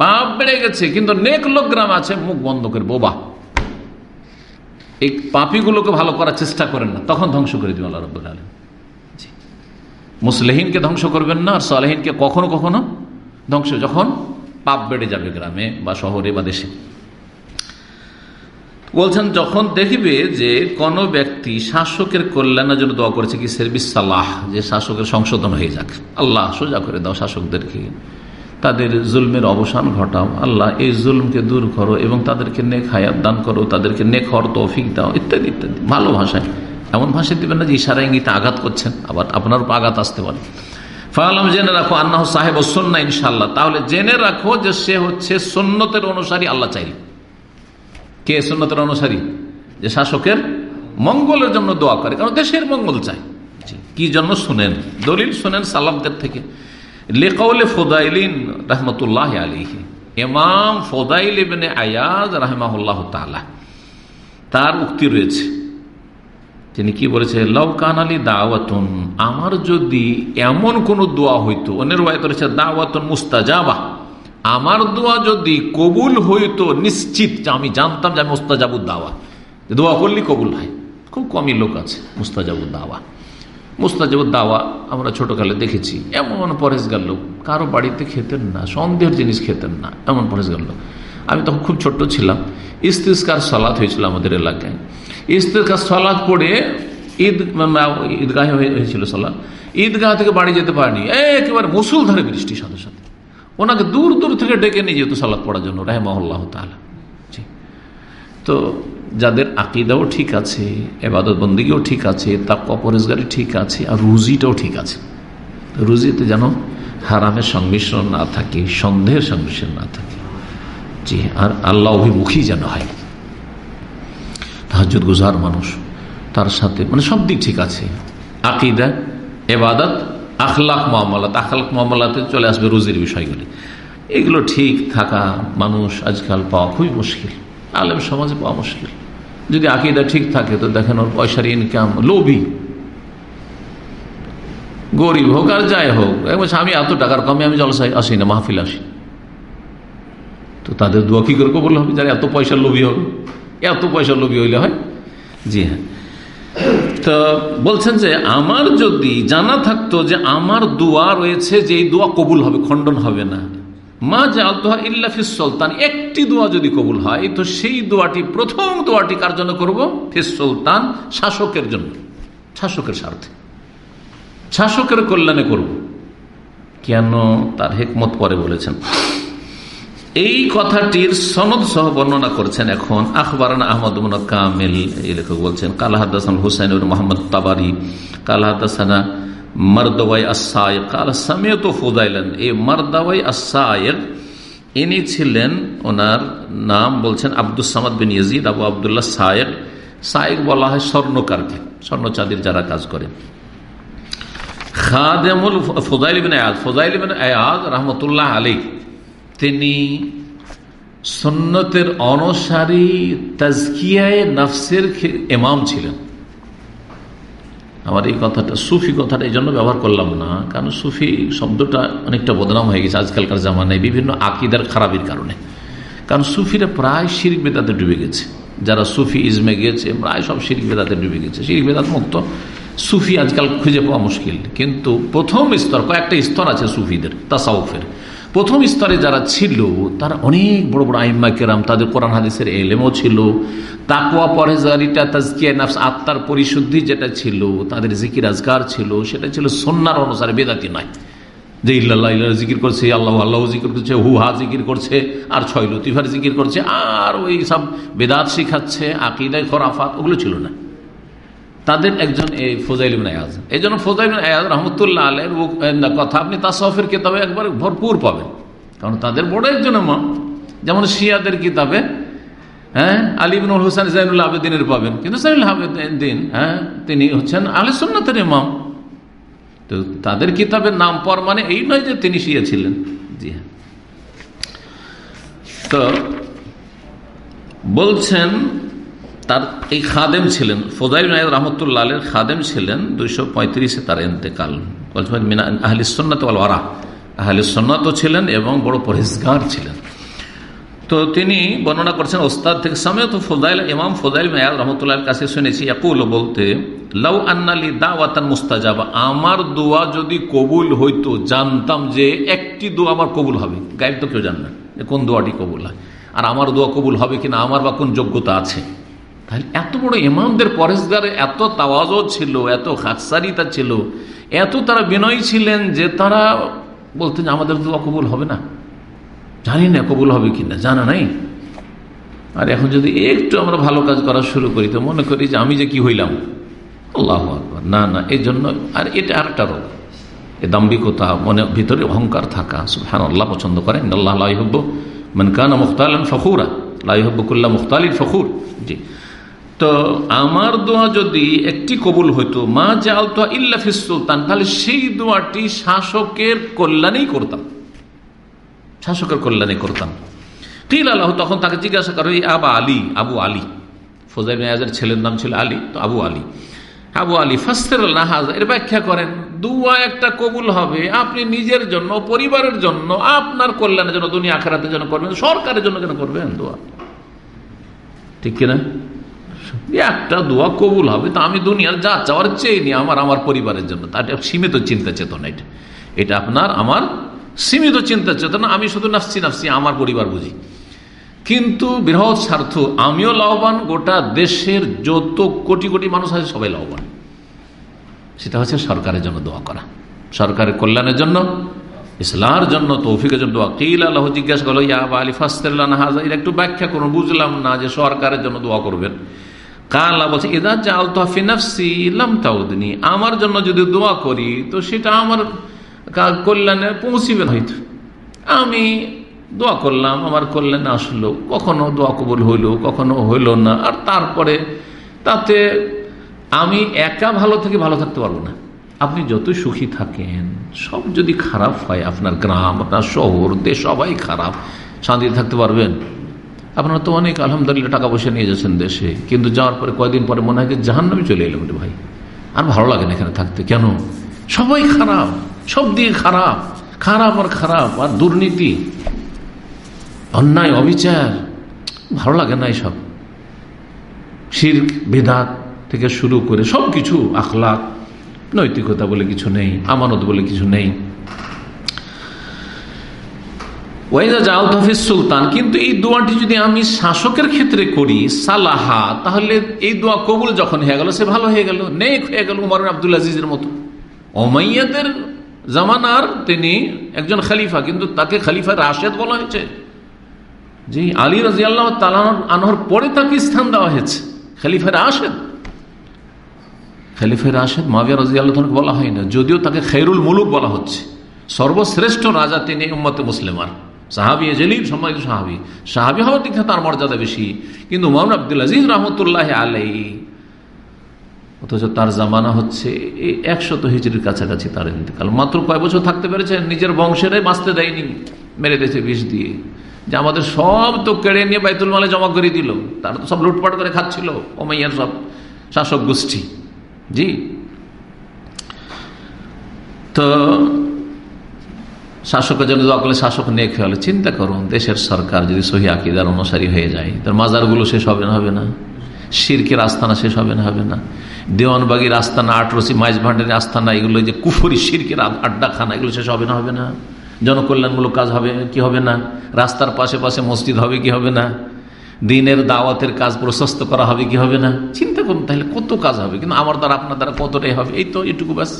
পাপ বেড়ে গেছে, কিন্তু নেক লোক গ্রাম আছে, মুখ বন্ধ করে বোবা। এই পাপিগুলোকে ভালো করার চেষ্টা করেন না, তখন ধ্বংস করে দিবেন আল্লাহ রব্বুল আলম মুসলেহিনকে ধ্বংস করবেন না, আর সালেহিনকে কখনো কখনো ধ্বংস, যখন পাপ বেড়ে যাবে গ্রামে বা শহরে বা দেশে। বলছেন, যখন দেখবে যে কোনো ব্যক্তি শাসকের কল্যাণের জন্য দোয়া করেছে কি? সেরবিস সালাহ, যে শাসকের সংশোধন হয়ে যাক। আল্লাহ সোজা করে দাও শাসকদেরকে। তাদের জুলমের অবসান ঘটাও। আল্লাহ এই জুলমকে দূর করো এবং তাদেরকে নেক হায়াত দান করো, তাদেরকে নেক হর তৌফিক দাও। ইত্যাদি ইত্যাদি। ভালো ভাষায়। এমন ভাষায় দেবেন না যে ইশারা ইঙ্গিতে আঘাত করছেন, আবার আপনার আঘাত আসতে পারে। ফালাম জেনে রাখো আন্না সাহেব সন্না ইনশাল্লাহ তাহলে জেনে রাখো যে সে হচ্ছে সন্ন্যতের অনুসারী, আল্লাহ চাইল। কে সন্ন্যতের অনুসারী? যে শাসকের মঙ্গলের জন্য দোয়া করে, কারণ দেশের মঙ্গল চাই। কি জন্য শুনেন? দলিল শুনেন সালামদের থেকে। লেকাউলে ফোদাইলিন রহমতুল্লাহ আলিহি এমাম ফোদাইল ইবনে আয়াজ রাহমাহুল্লাহ তালা তার উক্তি রয়েছে। তিনি কি বলেছে? লও কান আলী দাওয়াতুন। আমার যদি এমন কোন দোয়া হইতো, অন্যের রয়েছে দাওয়াতুন মুস্তাজাবা। আমার দোয়া যদি কবুল হইতো নিশ্চিত আমি জানতাম যে আমি মুস্তাজাবুদ দাওয়া। দোয়া করলে কবুল হয়। খুব কমই লোক আছে মুস্তাজাবুদ দাওয়া। মুস্তাজাবুদ দাওয়া আমরা ছোটকালে দেখেছি। এমন পরেশগার লোক। কারও বাড়িতে খেতেন না, সন্দেহের জিনিস খেতেন না, এমন পরেশগার লোক। আমি তখন খুব ছোট্ট ছিলাম। ইস্তিস্কার সলাৎ হয়েছিল আমাদের এলাকায়। ইস্তিস্কার সলাৎ পড়ে ঈদ, ঈদগাহে হয়েছিল সলাৎ ঈদগাহ থেকে বাড়ি যেতে পারেনি। একেবারে মুসুলধারে বৃষ্টির সাথে সাথে। ওনাকে দূর দূর থেকে ডেকে নিয়ে যেত সালাদ পড়ার জন্য রাহেমাল্লাহ তালা জি। তো যাদের আকিদাও ঠিক আছে এবাদত বন্দিগিও ঠিক আছে, তার কপরেজগারি ঠিক আছে, আর রুজিটাও ঠিক আছে। রুজিতে যেন হারামের সংমিশ্রণ না থাকে, সন্দেহের সংমিশ্রণ না থাকে। জি, আর আল্লাহ অভিমুখী যেন হয়। তাহাজুদ গুজার মানুষ, তার সাথে মানে সব দিক ঠিক আছে। আকিদা, এবাদত আখলাক মামলাত, আখলাক মামলাতে চলে আসবে রুজির বিষয়গুলি। এগুলো ঠিক থাকা মানুষ আজকাল পাওয়া খুবই মুশকিল। আলেম সমাজে পাওয়া মুশকিল। যদি আকিদা ঠিক থাকে তো দেখেন ওর পয়সার ইনকাম লোভী। গরিব হোক আর যাই হোক আমি এত টাকার কমে আমি জলসাই আসি না, মাহফিল আসি। তো তাদের দোয়া কি করে কবল হবে? যারা এত পয়সা লোভী হবে, এত পয়সা লোভী হইলে হয়? জি হ্যাঁ। তো বলছেন যে আমার যদি জানা থাকতো যে আমার দোয়া রয়েছে যে এই দোয়া কবুল হবে, খণ্ডন হবে না। মা জাল দোয়া ইল্লাফিস সুলতান, একটি দোয়া যদি কবুল হয়, তো সেই দোয়াটি, প্রথম দোয়াটি কার জন্য করব? ফিস সুলতান শাসকের জন্য। শাসকের স্বার্থে। শাসকের কল্যাণে করব। কেন? তার হেকমত পরে বলেছেন। এই কথাটির সনদ সহ বর্ণনা করছেন এখন আখবরান আহমদ কামেল। এই লেখক বলছেন কালাহাদান হুসাইন মোহাম্মদ তাবারি কালাহাদানা মর্দওয়াই আসায়ের কাল সামিয়ত ফুদাইলেন। এই মর্দাওয়াই আসায়ের ইনি ছিলেন ওনার নাম বলছেন আব্দুল সামাদ বিন ইয়াজিদ আবু আবদুল্লাহ সায়েক সায়েক বলা হয় স্বর্ণকারকে স্বর্ণ চাঁদির যারা কাজ করে। খাদেমুল ফোজাইল বিন আয়াজ ফোজাইল বিন আয়াজ রহমতুল্লাহ আলী তিনি সন্ন্যতের অনসারী তাজকিয়ায় নফসের এমাম ছিলেন। আমার এই কথাটা, সুফি কথাটা এই জন্য ব্যবহার করলাম না। কারণ সুফি শব্দটা অনেকটা বদনাম হয়ে গেছে আজকালকার জামানায়, বিভিন্ন আকিদার খারাপির কারণে। কারণ সুফিরা প্রায় শিরিক বেদাতে ডুবে গেছে। যারা সুফি ইজমে গিয়েছে, প্রায় সব শিরিক বেদাতে ডুবে গেছে। শিরিক বেদাত মুক্ত। সুফি আজকাল খুঁজে পাওয়া মুশকিল। কিন্তু প্রথম স্তর, কয়েকটা স্তর আছে সুফিদের, তাসাউফের। প্রথম স্তরে যারা ছিল, তারা অনেক বড় বড় আইম্মা কেরাম, তাদের কোরআন হাদিসের এলেমও ছিল। তাকুয়া পরেজারিটা, তাজকিয়া নাফস, আত্মার পরিশুদ্ধি যেটা ছিল, তাদের জিকির আজগার ছিল, সেটা ছিল সন্ন্যার অনুসারে বেদাতি নয়। যে ইল্লাহ ইল্লাহ জিকির করছে, আল্লাহ আল্লাহ জিকির করছে, হু হা জিকির করছে, আর ছয় লতিফার জিকির করছে, আর ওই সব বেদাত শিখাচ্ছে, আকিদায় খরাফাত, ওগুলো ছিল না। তাদের একজন এই ফোজাইল আয়াজ। এই জন্য ফোজাইল আয়াজ রহমতুল্লাহ আলের কথা আপনি তাসফের কিতাবে একবার ভরপুর পাবেন। কারণ তাদের বড় একজন ইমাম, যেমন শিয়াদের কিতাবে হ্যাঁ আলিবনুল হোসেন জাইনুল আবেদিনের পাবেন। কিন্তু জাইনুল আবেদিন হ্যাঁ তিনি হচ্ছেন আলে সন্ন্যতের ইমাম। তো তাদের কিতাবের নাম পর মানে এই নয় যে তিনি শিয়া ছিলেন। জি হ্যাঁ। তো বলছেন তার এই খাদেম ছিলেন, ফোজাইল নায়দ রহমতুল্লাহ আলের খাদেম ছিলেন দুইশো পঁয়ত্রিশে তার এতেকাল আহলিসন্নাত ওয়ারা। ছিলেন এবং বড় পরিষ্কার ছিলেন। তো তিনি বর্ণনা করছেন, ওস্তাদ থেকে সমেত ফোজাইল, ইমাম ফোজাইল মেয়াল রহমতুল্লাহ কাছে শুনেছি একুল বলতে, লাউ আন্নালি দাওয়াতান মুস্তাজাবা। আমার দোয়া যদি কবুল হইতো, জানতাম যে একটি দোয়া আমার কবুল হবে। গায়েব তো কেউ জানবেন কোন দোয়াটি কবুল হয়। আর আমার দোয়া কবুল হবে কিনা, আমার বা কোন যোগ্যতা আছে? তাহলে এত বড় ইমামদের পরেশগারে এত তাওয়াজও ছিল, এত খাকসারিতা ছিল, এত তারা বিনয়ী ছিলেন যে তারা বলতেন আমাদের তো কবুল হবে না। জানি না কবুল হবে কিনা, জানা নাই। আর এখন যদি একটু আমরা ভালো কাজ করা শুরু করি, তো মনে করি যে আমি যে কি হইলাম? আল্লাহ। না না এই জন্য আর এটা আর একটা রোগ। এ দাম্বিকতা মনে, ভিতরে অহংকার থাকা হ্যাঁ আল্লাহ পছন্দ করেন। আল্লাহ লাইহব্ব মনকানা মুখতালান ফখুরা লাইহব্বকুল্লাহ মুখতালির ফখুর। জি। তো আমার দোয়া যদি একটি কবুল হইতো, মা জাল তো ইল্লাফিস সুলতান, তাহলে সেই দোয়াটি শাসকের কল্যাণেই করতাম। শাসকের কল্যাণে করতাম। কিল আল্লাহ, তখন তাকে জিজ্ঞাসা করো আবা আলী, আবু আলী। ফোজাই মেয়াজের ছেলের নাম ছিল আলী, তো আবু আলী। আবু আলী ফাস্তের নাহাজ এর ব্যাখ্যা করেন, দুয়া একটা কবুল হবে, আপনি নিজের জন্য, পরিবারের জন্য, আপনার কল্যাণের জন্য, দুনিয়া আখেরাতের জন্য করবেন, সরকারের জন্য কেন করবেন দোয়া? ঠিক কিনা? একটা দোয়া কবুল হবে, তা আমি দুনিয়ার যা চাওয়ার চেয়ে নি আমার আমার পরিবারের জন্য। তার সীমিত চিন্তা চেতনা এটা। এটা আপনার, আমার সীমিত চিন্তা চেতনা। আমি শুধু নাফসি নাফসি, আমার পরিবার বুঝি। কিন্তু বৃহৎ স্বার্থ, আমিও লাভবান, গোটা দেশের যত কোটি কোটি মানুষ আছে, সবাই লাভবান। সেটা হচ্ছে সরকারের জন্য দোয়া করা। সরকারের কল্যাণের জন্য ইসলার জন্য, তৌফিকের জন্য দোয়া। কিল আল্লাহ জিজ্ঞাসা করল ইয়াবা আলী ফাস্তাল্লাহ হাজা এর একটু ব্যাখ্যা করুন। বুঝলাম না যে সরকারের জন্য দোয়া করবেন। কালা বলছে এদা জাল তোহাফি নাফসি ইলাম তাউদিনী। আমার জন্য যদি দোয়া করি, তো সেটা আমার কল্যাণে পৌঁছিবে হয়তো আমি দোয়া করলাম, আমার কল্যাণে আসলো। কখনো দোয়া কবুল হইল, কখনো হইল না। আর তারপরে তাতে আমি একা ভালো থেকে ভালো থাকতে পারব না। আপনি যত সুখী থাকেন, সব যদি খারাপ হয়, আপনার গ্রাম, আপনার শহর, দেশ সবাই খারাপ। শান্তিতে থাকতে পারবেন? আপনারা তো অনেক, আলহামদুলিল্লাহ, টাকা পয়সা নিয়ে যাচ্ছেন দেশে। কিন্তু যাওয়ার পরে কয়দিন পরে মনে হয় যে জাহান্নামে চলে এলাম ভাই। আর ভালো লাগে না এখানে থাকতে। কেন? সবাই খারাপ, সব দিয়ে খারাপ খারাপ আর খারাপ, আর দুর্নীতি, অন্যায়, অবিচার, ভালো লাগে না এসব। শির বেদাত থেকে শুরু করে সব কিছু আখলাক, নৈতিকতা বলে কিছু নেই, আমানত বলে কিছু নেই। ওয়াইজা জাল তফিস সুলতান, কিন্তু এই দোয়াটি যদি আমি শাসকের ক্ষেত্রে করি, সালাহা, তাহলে এই দোয়া কবুল যখন হয়ে গেল, সে ভালো হয়ে গেল, নেক হয়ে গেল উমর আব্দুল আজিজের মতো। ওমাইয়াদের জামানার তিনি একজন খালিফা, কিন্তু তাকে খালিফা রাশেদ বলা হয়েছে। যে আলী রাজি আল্লাহ আনহর পরে তাকে স্থান দেওয়া হয়েছে, খালিফা রাশেদ। খালিফা রাশেদ মাবিয়া রাজি আল্লাহ বলা হয় না যদিও তাকে খেরুল মুলুক বলা হচ্ছে। সর্বশ্রেষ্ঠ রাজা তিনি উম্মতে মুসলিমার। সাহাবি এজলির সম্মানিত সাহাবি। সাহাবি হওয়ার দিক থেকে তার মর্যাদা বেশি। কিন্তু মোহাম্মদ আব্দুল আজিজ রহমতুল্লাহ আলাই অথচ তার জামানা হচ্ছে এই একশত হিজড়ির কাছাকাছি তার ইন্তেকাল। মাত্র কয় বছর থাকতে পেরেছেন? নিজের বংশেরাই বাঁচতে দেয়নি। মেরে দিয়েছে বিষ দিয়ে। যে আমাদের সব তো কেড়ে নিয়ে বাইতুল মালে জমা করে দিল। তারা তো সব লুটপাট করে খাচ্ছিল। ওমাইয়ার সব শাসক গোষ্ঠী। জি। তো শাসকের জন্য দোয়া করলে শাসক নেক হলে চিন্তা করুন, দেশের সরকার যদি সহি আকিদার অনুসারী হয়ে যায়, তার মাজারগুলো শেষ হবে না হবে না। শিরকের আস্থানা শেষ হবে না হবে না। দেওয়ানবাগির আস্থানা আটরসি মাইজ ভান্ডারের আস্থানা এগুলো যে কুফরি শিরকের আড্ডাখানা, এগুলো শেষ হবে না হবে না। জনকল্যাণমূলক কাজ হবে কি হবে না? রাস্তার পাশে পাশে মসজিদ হবে কি হবে না? দিনের দাওয়াতের কাজ প্রশস্ত করা হবে কি হবে না? চিন্তা করুন তাহলে কত কাজ হবে, কিন্তু আমার দ্বারা, আপনার দ্বারা কতটাই হবে? এই তো, এটুকু ব্যাস।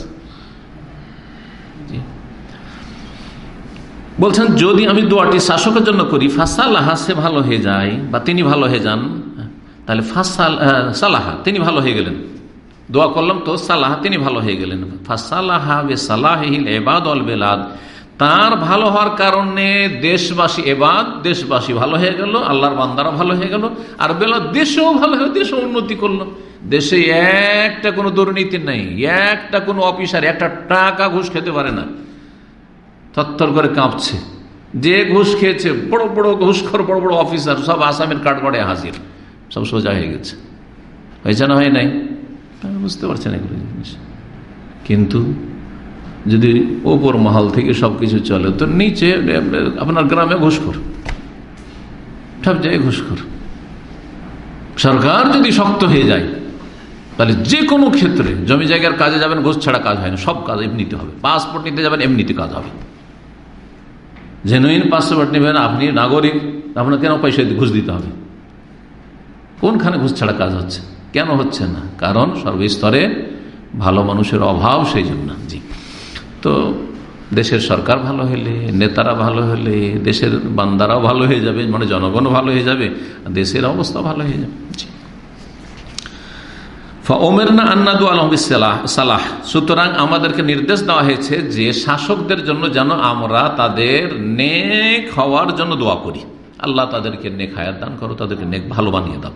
বলছেন, যদি আমি দোয়াটি শাসকের জন্য করি, ফাসালাহা, সে ভালো হয়ে যায় বা তিনি ভালো হয়ে যান। তাহলে ফাসাল সালাহা, তিনি ভালো হয়ে গেলেন। দোয়া করলাম তো, সালাহা, তিনি ভালো হয়ে গেলেন। ফাসালাহা বে সালাহিল এবাদ অল বেলাদ। তার ভালো হওয়ার কারণে দেশবাসী, এবাদ, দেশবাসী ভালো হয়ে গেল, আল্লাহর বান্দারা ভালো হয়ে গেল, আর বেলা দেশেও ভালো হয়ে, দেশও উন্নতি করল। দেশে একটা কোনো দুর্নীতি নেই, একটা কোনো অফিসার, একটা টাকা ঘুষ খেতে পারে না। থরথর করে কাঁপছে। যে ঘুষ খেয়েছে, বড় বড় ঘুষখর, বড় বড় অফিসার, সব আসামের কাঠগড়ে হাজির। সব সোজা হয়ে গেছে। হয়েছে না হয় নাই? বুঝতে পারছেন এগুলো জিনিস। কিন্তু যদি ওপর মহল থেকে সব কিছু চলে, তো নিচে আপনার গ্রামে ঘুষখোর। সব জায়গায় ঘুষখোর। সরকার যদি শক্ত হয়ে যায়, তাহলে যে কোনো ক্ষেত্রে, জমি জায়গার কাজে যাবেন, ঘুষ ছাড়া কাজ হয় না। সব কাজ এমনিতে হবে। পাসপোর্ট নিতে যাবেন, এমনিতে কাজ হবে। জেনুইন পাসপোর্ট নেবেন, আপনি নাগরিক আপনার কেন পয়সা ঘুষ দিতে হবে? কোনখানে ঘুষ ছাড়া কাজ হচ্ছে? কেন হচ্ছে না? কারণ সর্বস্তরে ভালো মানুষের অভাব সেই জন্য। জি। তো দেশের সরকার ভালো হলে, নেতারা ভালো হলে, দেশের বান্দারাও ভালো হয়ে যাবে মানে জনগণও ভালো হয়ে যাবে দেশের অবস্থা ভালো হয়ে যাবে। জি। ওমেরনা আন্নাদু আলহবিসালাহ সালাহ। সুতরাং আমাদেরকে নির্দেশ দেওয়া হয়েছে যে শাসকদের জন্য যেন আমরা তাদের নেক হওয়ার জন্য দোয়া করি। আল্লাহ তাদেরকে নেক হায়াত দান করো, তাদেরকে নেক ভালো বানিয়ে দাও।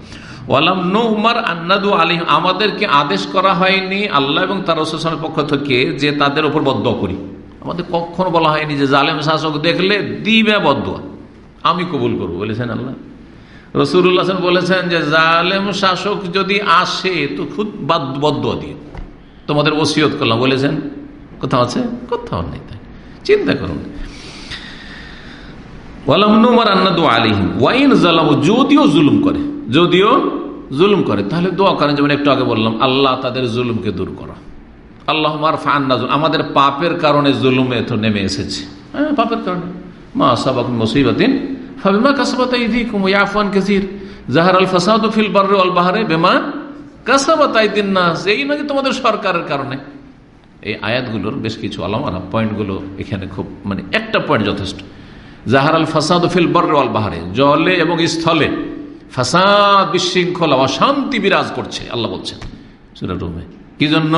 ওয়ালাম নুমার আন্নাদু আলী আমাদেরকে আদেশ করা হয়নি আল্লাহ এবং তার রসুলের পক্ষ থেকে যে তাদের উপর বদ্ধ করি। আমাদের কখনো বলা হয়নি যে জালেম শাসক দেখলে দিবে বদ্ধ আমি কবুল করব, বলেছেন আল্লাহ। রসুল্লাহ বলেছেন যে জালেম শাসক যদি আসে, তো খুব বদ্ধ দিয়ে তোমাদের ওসিয়ত করলাম। বলেছেন, কোথাও আছে? কোথাও নেই তাই। চিন্তা করুন। যদিও জুলুম করে, যদিও জুলুম করে, তাহলে দোয়া করেন। যেমন একটু আগে বললাম, আল্লাহ তাদের জুলুমকে দূর করো। আল্লাহ আমাদের পাপের কারণে জুলুমে তো নেমে এসেছে। হ্যাঁ পাপের কারণে। মা সাবাক মুসিবাতিন ফাবিমা কাসাবাত ইদিকুম ইয়াফান কাসীর জাহার আল ফাসাদু ফিল বাররি ওয়াল বাহরে বিমা কাসাবাত আইদিন নাস এই নাকি তোমাদের সরকারের কারণে? এই আয়াতগুলোর বেশ কিছু আলামারা পয়েন্টগুলো এখানে খুব মানে একটা পয়েন্ট যথেষ্ট। জাহার আল ফাসাদ ফিল বর্র আল বাহারে জলে এবং স্থলে ফাসাদ বিশৃঙ্খলা, অশান্তি বিরাজ করছে, আল্লাহ বলছেন। সুরা রুমে। কি জন্য?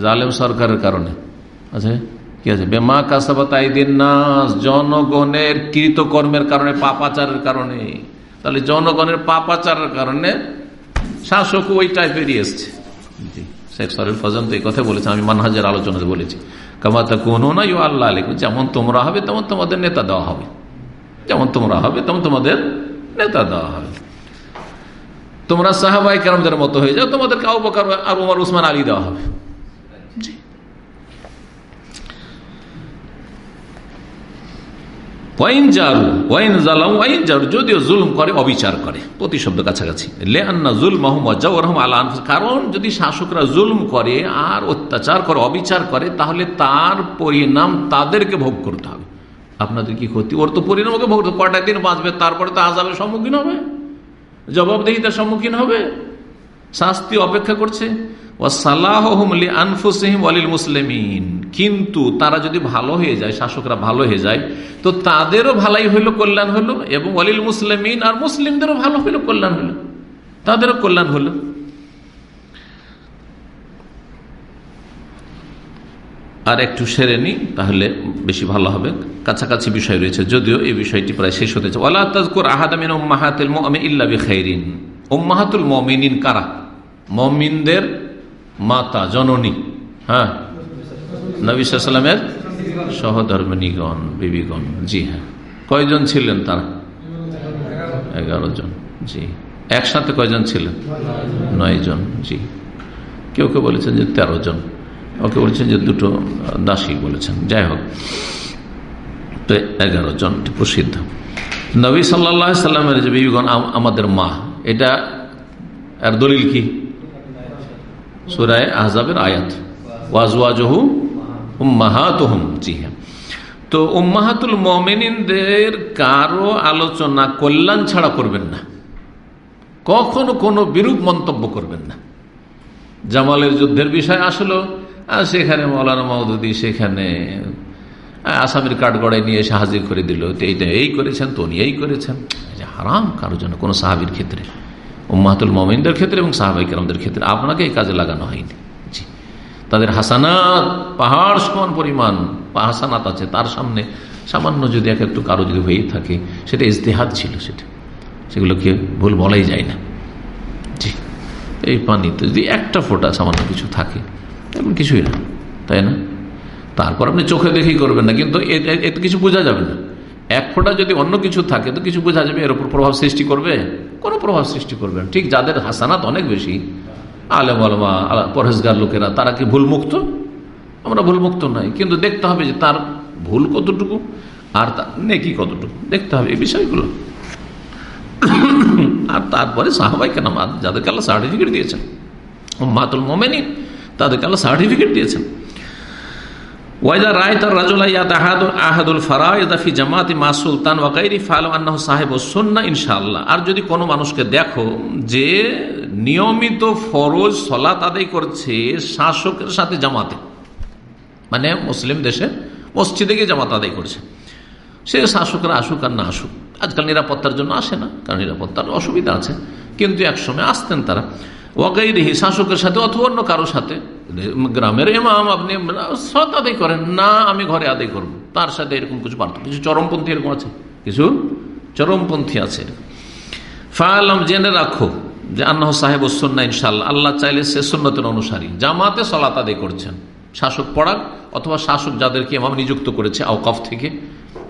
জালেম সরকারের কারণে। আচ্ছা। কি আছে? বেমা কাসাবাত আইদিন নাস, জনগণের কৃতকর্মের কারণে, পাপাচারের কারণে। তাহলে জনগণের পাপাচারের কারণে শাসক ওই টাইপেরই এসছে। শেখ সরুল ফজন তো এই কথা বলেছে আমি মানহাজের আলোচনাতে বলেছি। কামাতা কোনো না আল্লাহ আলিক যেমন তোমরা হবে, তেমন তোমাদের নেতা দেওয়া হবে। যেমন তোমরা হবে, তেমন তোমাদের নেতা দেওয়া হবে। তোমরা সাহাবাই কেরমদের মতো হয়ে যাও, তোমাদেরকে আবু বকর আর উমর, উসমান, আলী দেওয়া হবে। জারু জালাম জারু, যদিও করে, অবিচার করে। প্রতিশব্দ কাছাকাছি। জুল কারণ যদি শাসকরা জুলম করে আর অত্যাচার করে, অবিচার করে, তাহলে তার পরিণাম তাদেরকে ভোগ করতে হবে। আপনাদের কি ক্ষতি? ওর তো পরিণাম ওকে ভোগ কটা দিন বাঁচবে? তারপরে তো আজাবের সম্মুখীন হবে। জবাবদেহিতার সম্মুখীন হবে। শাস্তি অপেক্ষা করছে। মুসলিমিন। কিন্তু তারা যদি ভালো হয়ে যায়, শাসকরা ভালো হয়ে যায়, তো তাদেরও ভালাই হইল, কল্যাণ হলো এবং অলিল মুসলিমিন আর মুসলিমদেরও ভালো হইল, কল্যাণ হলো তাদেরও কল্যাণ হলো আর একটু সেরে নি তাহলে বেশি ভালো হবে। কাছাকাছি বিষয় রয়েছে, যদিও এই বিষয়টি প্রায় শেষ হতে আল্লাহ তাজকুর আহাদামিন ওম্মাহাতুল মমি ইল্লা মমিনিন কারা? মমিনদের মাতা, জননী হ্যাঁ? নবী সাল্লামের সহধর্মিনীগণ, বিবিগণ, জি হ্যাঁ। কয়জন ছিলেন তারা? এগারো জন, জি। একসাথে কয়জন ছিলেন? নয় জন, জি। কেউ কেউ বলেছেন যে তেরো জন ওকে বলেছেন যে দুটো দাসী বলেছেন। যাই হোক, তো এগারো জন প্রসিদ্ধ। নবী সাল্লাহ সাল্লামের যে বিবিগণ আমাদের মা, এটা আর দলিল কি? সুরায় আহজাবের আয়াত। ওয়াজওয়াজহু উম্মাহাতুহুম, জি হ্যাঁ। তো উম্মাহাতুল মমিনদের কারও আলোচনা কল্যাণ ছাড়া করবেন না। কখনো কোনো বিরূপ মন্তব্য করবেন না। জামালের যুদ্ধের বিষয় আসলো, আর সেখানে মৌলানা মৌদুদি সেখানে আসামের কাঠগড়ায় নিয়ে এসে হাজির করে দিল এইটা এই করেছেন, তো উনি এই করেছেন। হারাম কারোর জন্য কোনো সাহাবির ক্ষেত্রে। উম্মাহাতুল মমিনদের ক্ষেত্রে এবং সাহাবাই কেরামদের ক্ষেত্রে। আপনাকে এই কাজে লাগানো হয়নি। জি। তাদের হাসানাত, পাহাড় সমান পরিমাণ হাসানাত আছে তার সামনে, সামান্য যদি এক একটু কারও যদি হয়েই থাকে, সেটা ইজতেহাদ ছিল সেটা। সেগুলোকে ভুল বলাই যায় না। জি। এই পানিতে যদি একটা ফোটা সামান্য কিছু থাকে এমন কিছুই না, তাই না? তারপর আপনি চোখে দেখেই করবেন না, কিন্তু এতে কিছু বোঝা যাবে না। এক ফোঁটা যদি অন্য কিছু থাকে, তো কিছু বোঝা যাবে এর উপর প্রভাব সৃষ্টি করবে। কোনো প্রভাব সৃষ্টি করবে না। ঠিক যাদের হাসানাত অনেক বেশি, আলেম আলমা পরহেজগার লোকেরা, তারা কি ভুলমুক্ত? আমরা ভুলমুক্ত নাই। কিন্তু দেখতে হবে যে তার ভুল কতটুকু আর তার নেকি কতটুকু। দেখতে হবে এই বিষয়গুলো। আর তারপরে সাহাবাই কেন যাদেরকে আল্লাহ সার্টিফিকেট দিয়েছেন মাতুল মোমেনি তাদেরকে আল্লাহ সার্টিফিকেট দিয়েছেন। ওয়াইদা রায় তার রাজুলাইয়াত আহাদুল ফারাফি জামাতি মা সুলতান ওয়াকাইরি ফাল আন্নাহ সাহেব সন্না ইনশাআল্লাহ আর যদি কোনো মানুষকে দেখো যে নিয়মিত ফরজ সলাত আদায় করছে শাসকের সাথে জামাতে মানে মুসলিম দেশে মসজিদে গিয়ে জামাত আদায় করছে, সে শাসকরা আসুক আর না আসুক, আজকাল নিরাপত্তার জন্য আসে না, কারণ নিরাপত্তার অসুবিধা আছে, কিন্তু একসময় আসতেন তারা। ওয়াকাইরিহি শাসকের সাথে অথবা অন্য কারোর সাথে। গ্রামের এমাম আপনি সৎ আদায় করেন, না আমি ঘরে আদায় করব। তার সাথে এরকম কিছু পার্থক্য। কিছু চরমপন্থী এরকম আছে? কিছু চরমপন্থী আছে ফালাম জেনে রাখো যে আন্না সাহেব ওসন্না ইনশাল্লাহ আল্লাহ চাইলে সে সন্ন্যতের অনুসারী। জামাতে সলাত আদায় করছেন। শাসক পড়াক, অথবা শাসক যাদেরকে এমাম নিযুক্ত করেছে আওকাফ থেকে,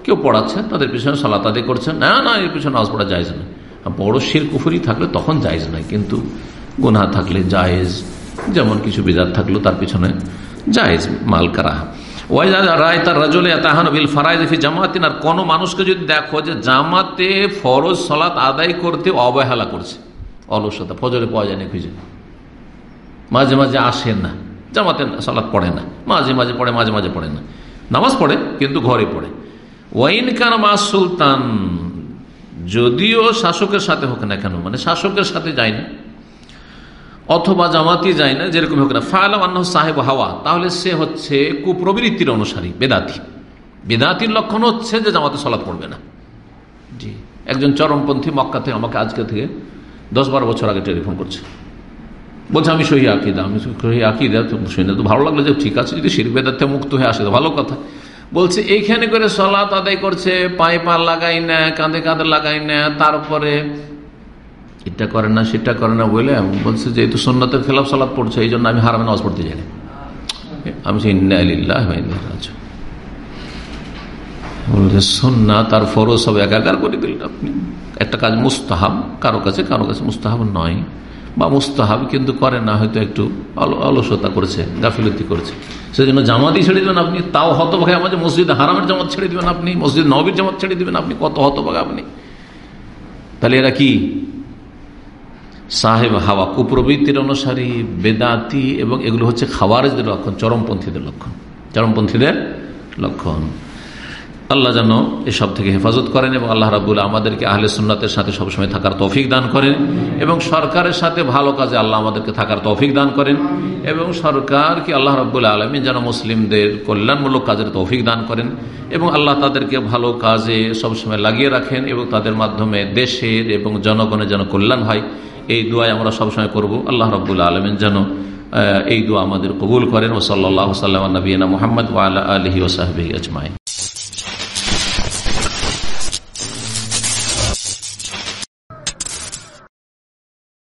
কেউ পড়াচ্ছে তাদের পিছনে সলাত আদায় করছেন। না না, এর পিছনে আওয়াজ পড়া যায় না বড় শির কুফুরি থাকলে তখন যায়জ না কিন্তু গুনা থাকলে জায়েজ, যেমন কিছু বিদাত থাকল তার পিছনে জায়েজ মাল কারা। আর কোনো মানুষকে যদি দেখো যে জামাতে ফরজ আদায় করতে অবহেলা করছে, অলসতা পাওয়া যায় না মাঝে মাঝে না পড়ে না, মাঝে মাঝে পড়ে, মাঝে মাঝে পড়ে না। নামাজ পড়ে, কিন্তু ঘরে পড়ে। ওয়াইন কান মা সুলতান, যদিও শাসকের সাথে হোক না কেন মানে শাসকের সাথে যায় না অথবা জামাতি যায় না যেরকম হোক না। ফায়াল আন্নাহ সাহেব হাওয়া। তাহলে সে হচ্ছে কুপ্রবৃত্তির অনুসারী বেদাতি। বেদাতির লক্ষণ হচ্ছে যে জামাতে সলাৎ পড়বে না। জি। একজন চরমপন্থী মক্কা থেকে আমাকে আজকে থেকে দশ বারো বছর আগে টেলিফোন করছে। বলছে আমি সহি আকিদা আমি সহি আকিদা তো শুনে তো ভালো লাগল যে ঠিক আছে যদি শির বেদাতে মুক্ত হয়ে আসে তো ভালো কথা। বলছে এইখানে করে সলাৎ আদায় করছে পায়ে পা লাগাই না কাঁধে কাঁধে লাগাই না তারপরে এটা করে না, সেটা করে না বলে বলছে যে তো সন্ন্যতের খেলাফ সালাদ পড়ছে, এই জন্য আমি হারামে নামাজ পড়তে যাই আমি বলছে সন্না তার ফরজ সব একাকার করে দিলেন আপনি। একটা কাজ মুস্তাহাব, কারও কাছে কারও কাছে মুস্তাহাব নয়। বা মুস্তাহাব কিন্তু করে না, হয়তো একটু অলসতা করেছে, গাফিলতি করেছে। সেজন্য জামাতই ছেড়ে দেবেন আপনি, তাও হতভাগে আমাদের মসজিদ, হারামের জামাত ছেড়ে দিবেন আপনি, মসজিদ নবীর জামাত ছেড়ে দিবেন আপনি, কত হতভাগে আপনি। তাহলে এরা কি? সাহেব হাওয়া। কুপ্রবৃত্তির অনুসারী, বেদাতি এবং এগুলো হচ্ছে খাওয়ারেজদের লক্ষণ, চরমপন্থীদের লক্ষণ। চরমপন্থীদের লক্ষণ। আল্লাহ যেন এসব থেকে হেফাজত করেন এবং আল্লাহ রাবুল্লাহ আমাদেরকে আহলে সুন্নাতের সাথে সবসময় থাকার তৌফিক দান করেন এবং সরকারের সাথে ভালো কাজে আল্লাহ আমাদেরকে থাকার তৌফিক দান করেন এবং সরকারকে আল্লাহ রাবুল্লাহ আলমী যেন মুসলিমদের কল্যাণমূলক কাজের তৌফিক দান করেন এবং আল্লাহ তাদেরকে ভালো কাজে সবসময় লাগিয়ে রাখেন এবং তাদের মাধ্যমে দেশের এবং জনগণের যেন কল্যাণ হয়। এই দোয়াই আমরা সবসময় করব। আল্লাহ রব্বুল আলমিন যেন এই দোয়া আমাদের কবুল করেন। ও সাল্লাহ সাল্লাম নবীনা মোহাম্মদ ওয়াল আলহি ওসাহবি আজমাই